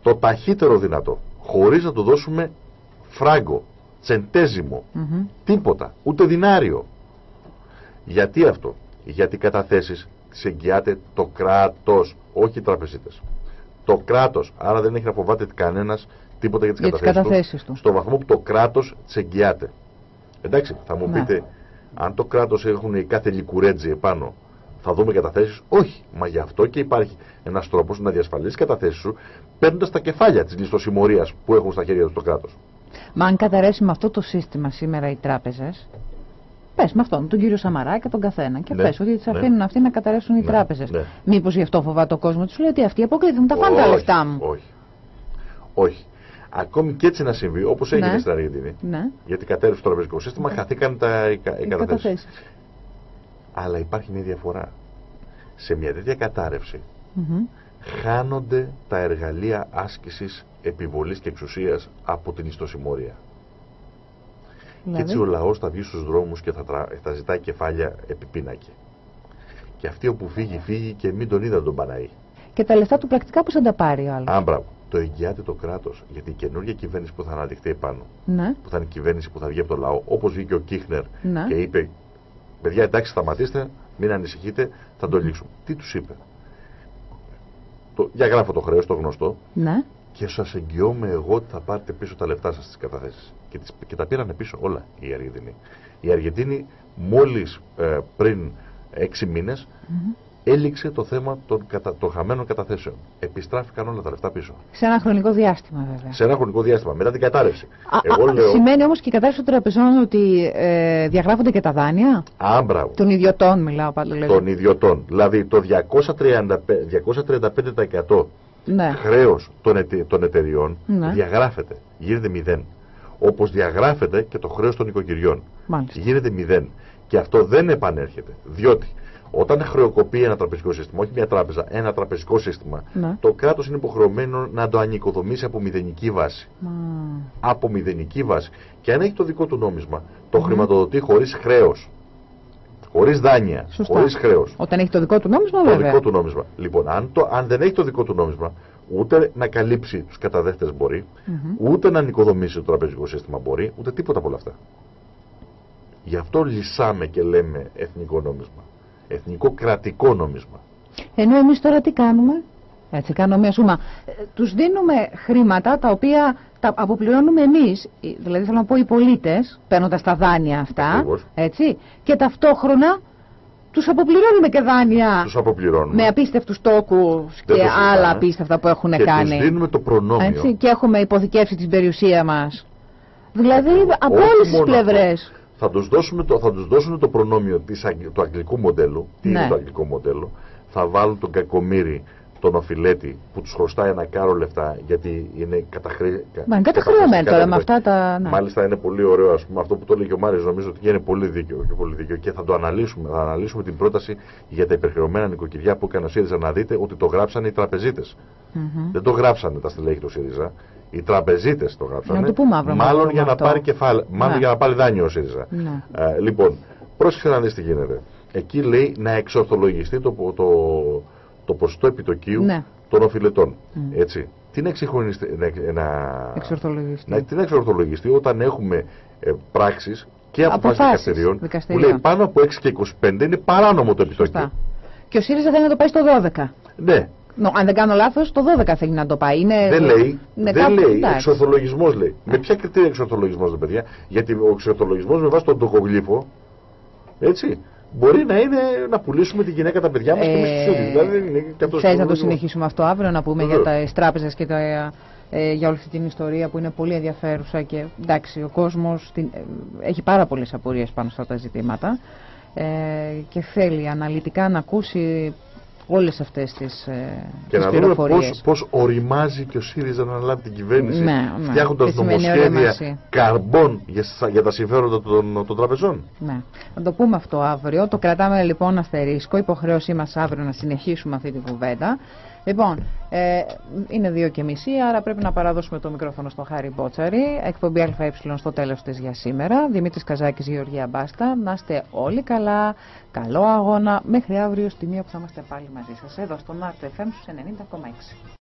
Το ταχύτερο δυνατό. Χωρίς να του δώσουμε φράγκο, τσεντέζιμο, τίποτα, ούτε δινάριο. Γιατί αυτό; Γιατί καταθέσεις τις εγγυάται το κράτος, όχι οι τραπεζίτες. Το κράτος. Άρα δεν έχει να φοβάται κανένας τίποτα για τις καταθέσεις του, Στο βαθμό που το κράτος τις εγγυάται. Εντάξει, θα μου ναι. πείτε, αν το κράτος έχουν κάθε λικουρέτζι επάνω, θα δούμε καταθέσεις; Όχι. Μα γι' αυτό και υπάρχει ένας τρόπος να διασφαλίσεις καταθέσεις σου παίρνοντας τα κεφάλια της ληστοσημωρία που έχουν στα χέρια τους το κράτος. Μα αν καταρρεύσει με αυτό το σύστημα σήμερα οι τράπεζες, Πες με αυτόν, τον κύριο Σαμαρά και τον καθένα. Και ναι, πες ότι τις ναι. αφήνουν αυτοί να καταρρεύσουν οι ναι, τράπεζες. Ναι. Μήπως γι' αυτό φοβάται ο κόσμος, τους λέει ότι αυτοί αποκλείται, τα φάνε τα λεφτά μου. Όχι. Όχι. Ακόμη και έτσι να συμβεί, όπως έγινε ναι. στην Αργεντινή, ναι. γιατί κατέρευσε το τραπεζικό σύστημα, ναι. χαθήκαν τα, οι, καταθέσεις. Αλλά υπάρχει μια διαφορά. Σε μια τέτοια κατάρρευση χάνονται τα εργαλεία άσκησης επιβολής και εξουσίας από την ιστοσημόρια. Και έτσι ο λαός θα βγει στους δρόμους και θα, θα ζητάει κεφάλια επί πίνακε. Και αυτοί όπου φύγει, φύγει και μην τον είδαν τον Παναή. Και τα λεφτά του πρακτικά που θα τα πάρει ο άλλος το εγγυάται το κράτος. Γιατί η καινούργια κυβέρνηση που θα αναδειχθεί επάνω, ναι. που θα είναι κυβέρνηση που θα βγει από το λαό, όπως βγήκε ο Κίχνερ ναι. και είπε: Παιδιά, εντάξει, σταματήστε, μην ανησυχείτε, θα το λύσουμε. Τι τους είπε; Το, για γράφω το χρέος, το γνωστό. Ναι. Και σας εγγυώμαι εγώ ότι θα πάρετε πίσω τα λεφτά σας στις καταθέσεις. Και, και τα πήραν πίσω όλα οι Αργεντινοί. Οι Αργεντινοί μόλις ε, πριν έξι μήνες έληξε το θέμα των, κατα... των χαμένων καταθέσεων. Επιστράφηκαν όλα τα λεφτά πίσω. Σε ένα χρονικό διάστημα, βέβαια. Σε ένα χρονικό διάστημα, μετά την κατάρρευση. Α, Εγώ α, λέω... Σημαίνει όμως και η κατάρρευση των τραπεζών ότι ε, διαγράφονται και τα δάνεια; Α, μπράβο. Των ιδιωτών, μιλάω πάντα. Των ιδιωτών. Δηλαδή το 235%, ναι. χρέος των, εται, των εταιριών ναι. διαγράφεται. Γίνεται μηδέν. Όπως διαγράφεται και το χρέος των οικοκυριών. Μάλιστα. Γίνεται μηδέν. Και αυτό δεν επανέρχεται. Διότι Όταν χρεοκοπεί ένα τραπεζικό σύστημα, όχι μια τράπεζα, ένα τραπεζικό σύστημα, ναι. το κράτος είναι υποχρεωμένο να το ανοικοδομήσει από μηδενική βάση. Από μηδενική βάση. Και αν έχει το δικό του νόμισμα, το χρηματοδοτεί χωρίς χρέος. Χωρίς δάνεια. Χωρίς χρέος. Όταν έχει το δικό του νόμισμα, το βέβαια. Το δικό του νόμισμα. Λοιπόν, αν, το, αν δεν έχει το δικό του νόμισμα, ούτε να καλύψει τους καταδέχτες μπορεί, ούτε να νοικοδομήσει το τραπεζικό σύστημα μπορεί, ούτε τίποτα από όλα αυτά. Γι' αυτό λυσάμε και λέμε εθνικό νόμισμα. Εθνικό κρατικό νόμισμα. Ενώ εμείς τώρα τι κάνουμε; Έτσι, κάνω μια σούμα. Ε, Τους δίνουμε χρήματα τα οποία τα αποπληρώνουμε εμείς, δηλαδή θέλω να πω οι πολίτες, παίρνοντας τα δάνεια αυτά. Έτσι, και ταυτόχρονα τους αποπληρώνουμε και δάνεια. Τους αποπληρώνουμε. Με απίστευτους τόκους και άλλα απίστευτα που έχουν και κάνει. Και δίνουμε το προνόμιο. Έτσι, και έχουμε υποθηκεύσει την περιουσία μας. Δηλαδή από όλες τις πλευρές. Θα τους το, θα τους δώσουν το προνόμιο της, του αγγλικού μοντέλου. Τι είναι ναι. το αγγλικό μοντέλο; Θα βάλουν τον κακομύρι τον οφειλέτη που τους χρωστάει ένα κάρο λεφτά γιατί είναι καταχρή... Μα είναι καταχρεωμένο τώρα με αυτά τα. Ναι. Μάλιστα είναι πολύ ωραίο ας πούμε, αυτό που το λέει και ο Μάριος νομίζω ότι είναι πολύ δίκαιο και, πολύ δίκαιο. και θα το αναλύσουμε. Θα αναλύσουμε την πρόταση για τα υπερχρεωμένα νοικοκυριά που έκανε ο ΣΥΡΙΖΑ να δείτε ότι το γράψανε οι τραπεζίτες. Mm -hmm. Δεν το γράψανε τα στελέχη του ΣΥΡΙΖΑ. Οι τραπεζίτες το γράψανε. Να το πούμε αύριο. Μάλλον, για να, πάρει κεφάλ, μάλλον ναι. για να πάρει δάνειο ο ΣΥΡΙΖΑ. Ναι. Ε, λοιπόν, πρόσεξε να δεις τι γίνεται. Εκεί λέει να εξορθολογιστεί το, το, το, το ποσοστό επιτοκίου ναι των οφειλετών. Mm. Έτσι. Τι να, να, εξορθολογιστεί. να, τι να εξορθολογιστεί όταν έχουμε ε, πράξεις και αποφάσεις δικαστηρίων, που λέει πάνω από 6 και 25 είναι παράνομο το επιτόκιο. Και ο ΣΥΡΙΖΑ θέλει να το πάει στο 12. Ναι. Νο, αν δεν κάνω λάθος, το 12 θέλει να το πάει. Είναι, δεν λέει, είναι δεν λέει εξορθολογισμός λέει. Με ποια κριτήρια εξορθολογισμός, παιδιά; Γιατί ο εξορθολογισμός με βάση τον τοκογλύφο, έτσι, Μπορεί να είναι να πουλήσουμε τη γυναίκα τα παιδιά μας ε, και εμείς τους Δηλαδή να το συνεχίσουμε αυτό αύριο, να πούμε για τι τράπεζες και τα, ε, για όλη αυτή την ιστορία που είναι πολύ ενδιαφέρουσα και εντάξει, ο κόσμος ε, έχει πάρα πολλές απορίες πάνω σε αυτά τα ζητήματα ε, και θέλει αναλυτικά να ακούσει όλες αυτές τις ε, Και τις να δούμε πώς, πώς οριμάζει και ο ΣΥΡΙΖΑ να αναλάβει την κυβέρνηση ναι, ναι. φτιάχνοντας νομοσχέδια καρμπών για, για τα συμφέροντα των, των τραπεζών. Ναι. Να το πούμε αυτό αύριο. Το κρατάμε λοιπόν αστερίσκο. Υποχρέωσή μας αύριο να συνεχίσουμε αυτή την κουβέντα. Λοιπόν, ε, είναι δύο και μισή, άρα πρέπει να παραδώσουμε το μικρόφωνο στον Χάρη Μπότσαρη. Εκπομπή ΑΕ στο τέλος της για σήμερα. Δημήτρης Καζάκης, Γεωργία Μπάστα. Να είστε όλοι καλά. Καλό αγώνα. Μέχρι αύριο στη μία που θα είμαστε πάλι μαζί σας. Εδώ στο FM στους 90,6.